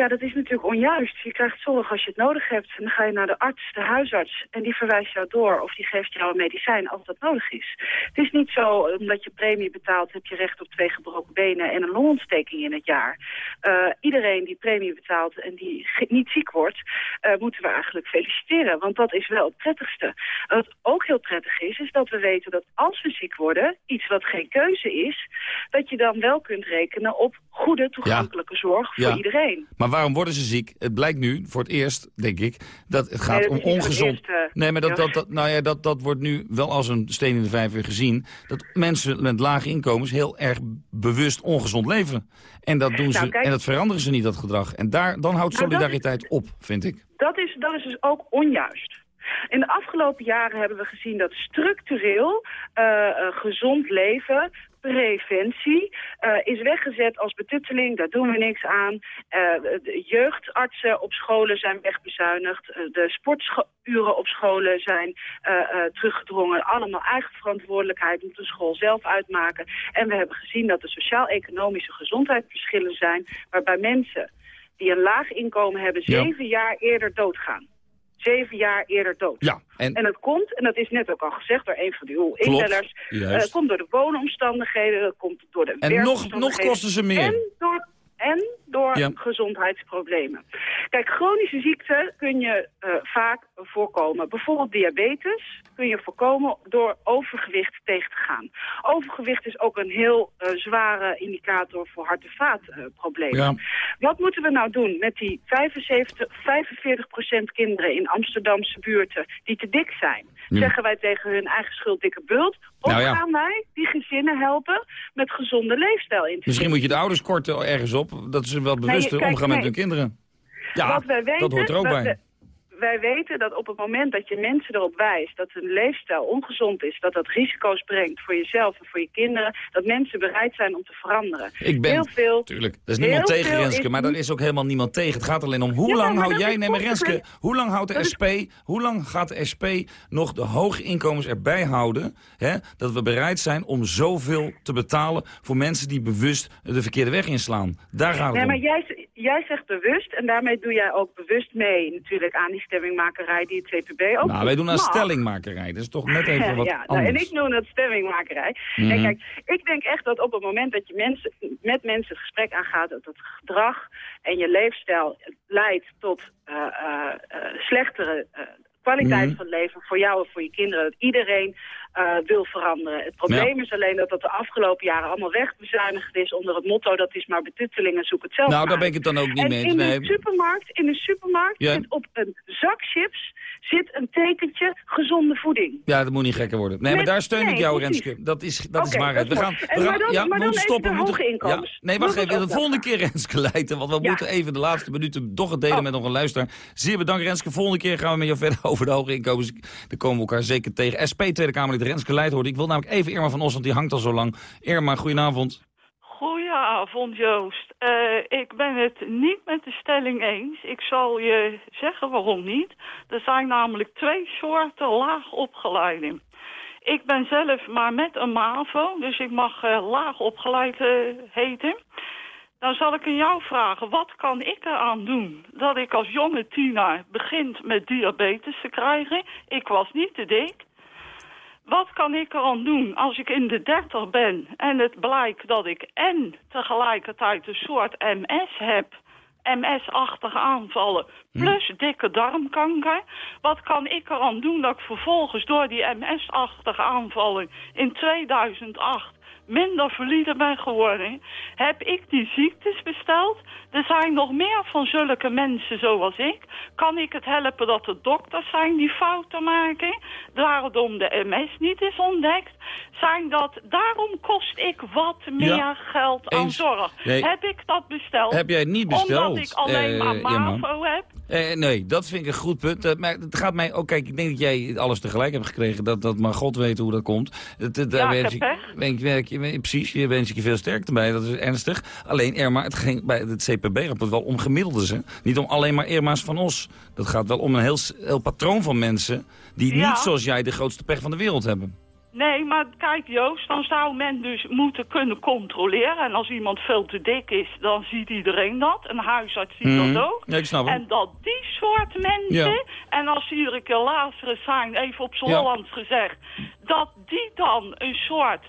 Speaker 38: Ja, dat is natuurlijk onjuist. Je krijgt zorg als je het nodig hebt. En dan ga je naar de arts, de huisarts. En die verwijst jou door of die geeft jou een medicijn als dat nodig is. Het is niet zo, omdat je premie betaalt, heb je recht op twee gebroken benen en een longontsteking in het jaar. Eh, iedereen die premie betaalt en die niet ziek wordt, eh, moeten we eigenlijk feliciteren. Want dat is wel het prettigste. Wat ook heel prettig is, is dat we weten dat als we ziek worden, iets wat geen keuze is, dat je dan wel kunt rekenen op goede toegankelijke zorg voor
Speaker 28: Ja.
Speaker 38: iedereen.
Speaker 28: Maar waarom worden ze ziek? Het blijkt nu, voor het eerst, denk ik, dat het gaat
Speaker 38: Nee, dat
Speaker 28: om ongezond...
Speaker 38: eerst,
Speaker 28: nee, maar dat, dat, dat, nou ja, dat, dat wordt nu wel als een steen in de vijver gezien. Dat mensen met lage inkomens heel erg bewust ongezond leven. En dat, doen
Speaker 38: Nou,
Speaker 28: ze,
Speaker 38: kijk-
Speaker 28: en dat veranderen ze niet, dat gedrag. En daar, dan houdt
Speaker 38: Nou, is-
Speaker 28: solidariteit op, vind ik.
Speaker 38: Dat is, dat is dus ook onjuist. In de afgelopen jaren hebben we gezien dat structureel eh, eh, gezond leven, preventie, eh, is weggezet als betutteling. Daar doen we niks aan. Eh, de jeugdartsen op scholen zijn wegbezuinigd. Eh, de sporturen op scholen zijn teruggedrongen. Allemaal eigen verantwoordelijkheid moet de school zelf uitmaken. En we hebben gezien dat er sociaal-economische gezondheidsverschillen zijn... waarbij mensen die een laag inkomen hebben
Speaker 28: Ja.
Speaker 38: zeven jaar eerder doodgaan. Zeven jaar eerder dood.
Speaker 28: Ja, en-
Speaker 38: en dat komt, en dat is net ook al gezegd door een van uw eh, dat komt door de woonomstandigheden, dat komt door de
Speaker 28: En nog, nog kosten ze meer.
Speaker 38: En door, en door
Speaker 28: Ja.
Speaker 38: gezondheidsproblemen. Kijk, chronische ziekte kun je eh, vaak voorkomen. Bijvoorbeeld diabetes kun je voorkomen door overgewicht tegen te gaan. Overgewicht is ook een heel uh, zware indicator voor hart- en vaatproblemen. Wat moeten we nou doen met die 75, 45% kinderen in Amsterdamse buurten die te dik zijn? Ja. Zeggen wij tegen hun eigen schuld dikke bult? Of nou gaan wij die gezinnen helpen met gezonde leefstijl in te
Speaker 28: Misschien moet je de ouders korten ergens op, dat ze wel bewuster nee, omgaan nee. met hun kinderen. Ja,
Speaker 38: Wat wij weten,
Speaker 28: dat hoort er ook bij.
Speaker 38: We, wij weten dat op het moment dat je mensen erop wijst dat hun leefstijl ongezond is, dat dat risico's brengt voor jezelf en voor je kinderen, dat mensen bereid zijn om te veranderen.
Speaker 28: Ik ben,
Speaker 38: heel veel,
Speaker 28: tuurlijk, er is niemand tegen Renske, maar er is ook helemaal niemand tegen. Het gaat alleen om hoe ja, lang houd jij, nee maar Renske, hoe lang houdt de SP, is... hoe lang gaat de SP nog de hoge inkomens erbij houden, hè, dat we bereid zijn om zoveel te betalen voor mensen die bewust de verkeerde weg inslaan. Daar gaat het
Speaker 38: nee,
Speaker 28: om.
Speaker 38: Maar jij, jij zegt bewust en daarmee doe jij ook bewust mee natuurlijk aan die stemmingmakerij die het CPB ook
Speaker 28: Nou, wij doen aan stellingmakerij. Dat is toch net even (laughs) wat
Speaker 38: ja,
Speaker 28: anders.
Speaker 38: Nou, en ik noem dat stemmingmakerij. Mm -hmm. En kijk, ik denk echt dat op het moment dat je mensen, met mensen het gesprek aangaat... dat het gedrag en je leefstijl leidt tot uh, uh, uh, slechtere kwaliteit mm -hmm. van leven voor jou en voor je kinderen. Dat iedereen uh, wil veranderen. Het probleem ja. is alleen dat dat de afgelopen jaren allemaal wegbezuinigd is onder het motto dat is maar betuttelingen, zoek het zelf
Speaker 28: Nou, daar ben ik het dan ook niet
Speaker 38: en
Speaker 28: mee eens.
Speaker 38: in
Speaker 28: Nee.
Speaker 38: de supermarkt, in de supermarkt
Speaker 28: Ja.
Speaker 38: zit op een zak chips zit een tekentje gezonde voeding.
Speaker 28: Ja, dat moet niet gekker worden. Nee, maar daar steun
Speaker 38: nee,
Speaker 28: ik jou,
Speaker 38: precies.
Speaker 28: Renske. Dat is, dat is waarheid.
Speaker 38: dat
Speaker 28: We gaan, we
Speaker 38: En
Speaker 28: gaan,
Speaker 38: maar dan-
Speaker 28: ja, we moeten stoppen.
Speaker 38: de
Speaker 28: moeten,
Speaker 38: inkomens.
Speaker 28: Ja, nee, wacht even. De volgende keer, Renske, leiden. Want we
Speaker 38: Ja.
Speaker 28: moeten even de laatste minuten toch het delen
Speaker 38: Oh.
Speaker 28: met nog een luisteraar. Zeer bedankt, Renske. Volgende keer gaan we met jou verder over de hoge inkomens. Dan komen we elkaar zeker tegen. SP Tweede Kamerlid Renske Leid hoorde. Ik wil namelijk even Irma van Os, want die hangt al zo lang. Irma, goedenavond.
Speaker 39: Goedenavond Joost. Uh, ik ben het niet met de stelling eens. Ik zal je zeggen waarom niet. Er zijn namelijk twee soorten laag opgeleiden. Ik ben zelf maar met een MAVO, dus ik mag uh, laag opgeleid uh, heten. Dan zal ik aan jou vragen, wat kan ik eraan doen dat ik als jonge tiener begint met diabetes te krijgen? Ik was niet te dik. Wat kan ik eraan doen als ik in de 30 ben en het blijkt dat ik en tegelijkertijd een soort MS heb, MS-achtige aanvallen, plus dikke darmkanker? Wat kan ik eraan doen dat ik vervolgens door die MS-achtige aanvallen in 2008 minder valide ben geworden? Heb ik die ziektes besteld? Er zijn nog meer van zulke mensen zoals ik. Kan ik het helpen dat er dokters zijn die fouten maken? Daarom de MS niet is ontdekt? Zijn dat, daarom kost ik wat meer
Speaker 28: Ja,
Speaker 39: geld aan
Speaker 28: eens.
Speaker 39: zorg.
Speaker 28: Nee.
Speaker 39: Heb ik dat besteld?
Speaker 28: Heb jij het niet besteld,
Speaker 39: Omdat ik alleen
Speaker 28: eh,
Speaker 39: maar? MAVO heb?
Speaker 28: Eh, nee, dat vind ik een goed punt. Eh, maar het gaat mij ook, kijk, ik denk dat jij alles tegelijk hebt gekregen. Dat, dat maar God weet hoe dat komt. Daar
Speaker 39: Ja, ik
Speaker 28: wens ik- je, precies, je wens ik je veel sterkte bij. Dat is ernstig. Alleen Irma, het ging bij het CPB-rapport wel om gemiddeldes. Hè? Niet om alleen maar Irma's van Os. Dat gaat wel om een heel, heel patroon van mensen... die
Speaker 39: Ja.
Speaker 28: niet zoals jij de grootste pech van de wereld hebben.
Speaker 39: Nee, maar kijk Joost, dan zou men dus moeten kunnen controleren. En als iemand veel te dik is, dan ziet iedereen dat. Een huisarts ziet
Speaker 28: Mhm.
Speaker 39: dat ook.
Speaker 28: Ja, ik snap.
Speaker 39: En dat die soort mensen,
Speaker 28: Ja.
Speaker 39: en als iedere keer Lazarus zijn, even op z'n
Speaker 28: Ja.
Speaker 39: Hollands gezegd... dat die dan een soort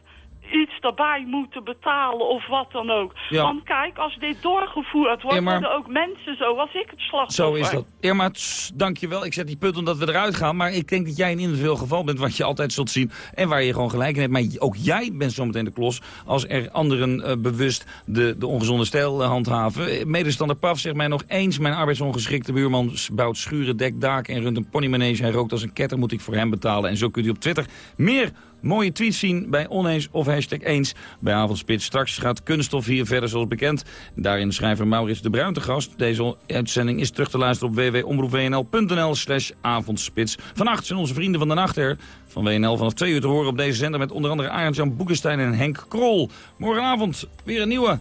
Speaker 39: iets erbij moeten betalen of wat dan ook.
Speaker 28: Ja.
Speaker 39: Want kijk, als dit doorgevoerd wordt, worden ook mensen zoals ik het slachtoffer.
Speaker 28: Zo is dat. Irma, tss, dankjewel. Ik zet die punt omdat we eruit gaan. Maar ik denk dat jij een individueel geval bent wat je altijd zult zien. En waar je gewoon gelijk in hebt. Maar ook jij bent zometeen de klos als er anderen eh, bewust de, de ongezonde stijl eh, handhaven. Eh, Medestander Paf zegt mij nog eens. Mijn arbeidsongeschikte buurman bouwt schuren, dek, daken en runt een ponymanege. Hij rookt als een ketter, moet ik voor hem betalen. En zo kunt u op Twitter meer mooie tweets zien bij oneens of hashtag eens. Bij Avondspits straks gaat Kunststof hier verder zoals bekend. Daarin schrijver Maurits de Bruin gast. Deze uitzending is terug te luisteren op www.omroepwnl.nl slash avondspits. Vannacht zijn onze vrienden van de nacht er. Van WNL vanaf twee uur te horen op deze zender met onder andere Arend-Jan Boekenstein en Henk Krol. Morgenavond weer een nieuwe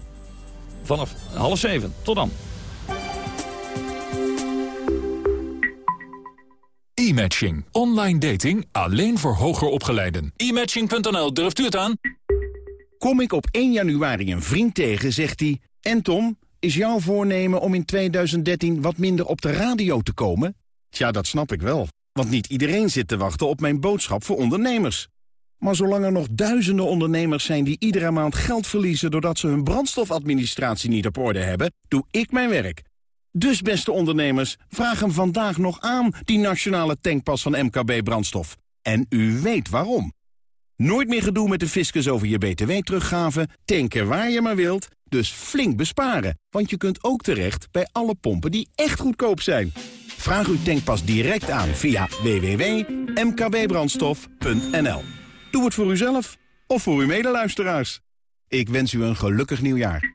Speaker 28: vanaf half zeven. Tot dan.
Speaker 1: E-matching. Online dating alleen voor hoger opgeleiden.
Speaker 5: E-matching.nl, durft u het aan? Kom ik op 1 januari een vriend tegen, zegt hij... En Tom, is jouw voornemen om in 2013 wat minder op de radio te komen? Tja, dat snap ik wel. Want niet iedereen zit te wachten op mijn boodschap voor ondernemers. Maar zolang er nog duizenden ondernemers zijn die iedere maand geld verliezen... doordat ze hun brandstofadministratie niet op orde hebben, doe ik mijn werk. Dus beste ondernemers, vraag hem vandaag nog aan, die nationale tankpas van MKB Brandstof. En u weet waarom. Nooit meer gedoe met de fiscus over je btw-teruggave, tanken waar je maar wilt, dus flink besparen. Want je kunt ook terecht bij alle pompen die echt goedkoop zijn. Vraag uw tankpas direct aan via www.mkbbrandstof.nl. Doe het voor uzelf of voor uw medeluisteraars. Ik wens u een gelukkig nieuwjaar.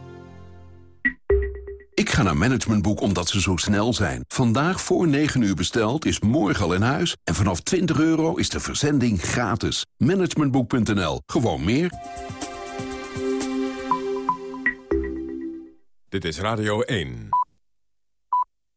Speaker 7: Ik ga naar Managementboek omdat ze zo snel zijn. Vandaag voor 9 uur besteld is morgen al in huis. En vanaf 20 euro is de verzending gratis. Managementboek.nl. Gewoon meer.
Speaker 1: Dit is Radio 1.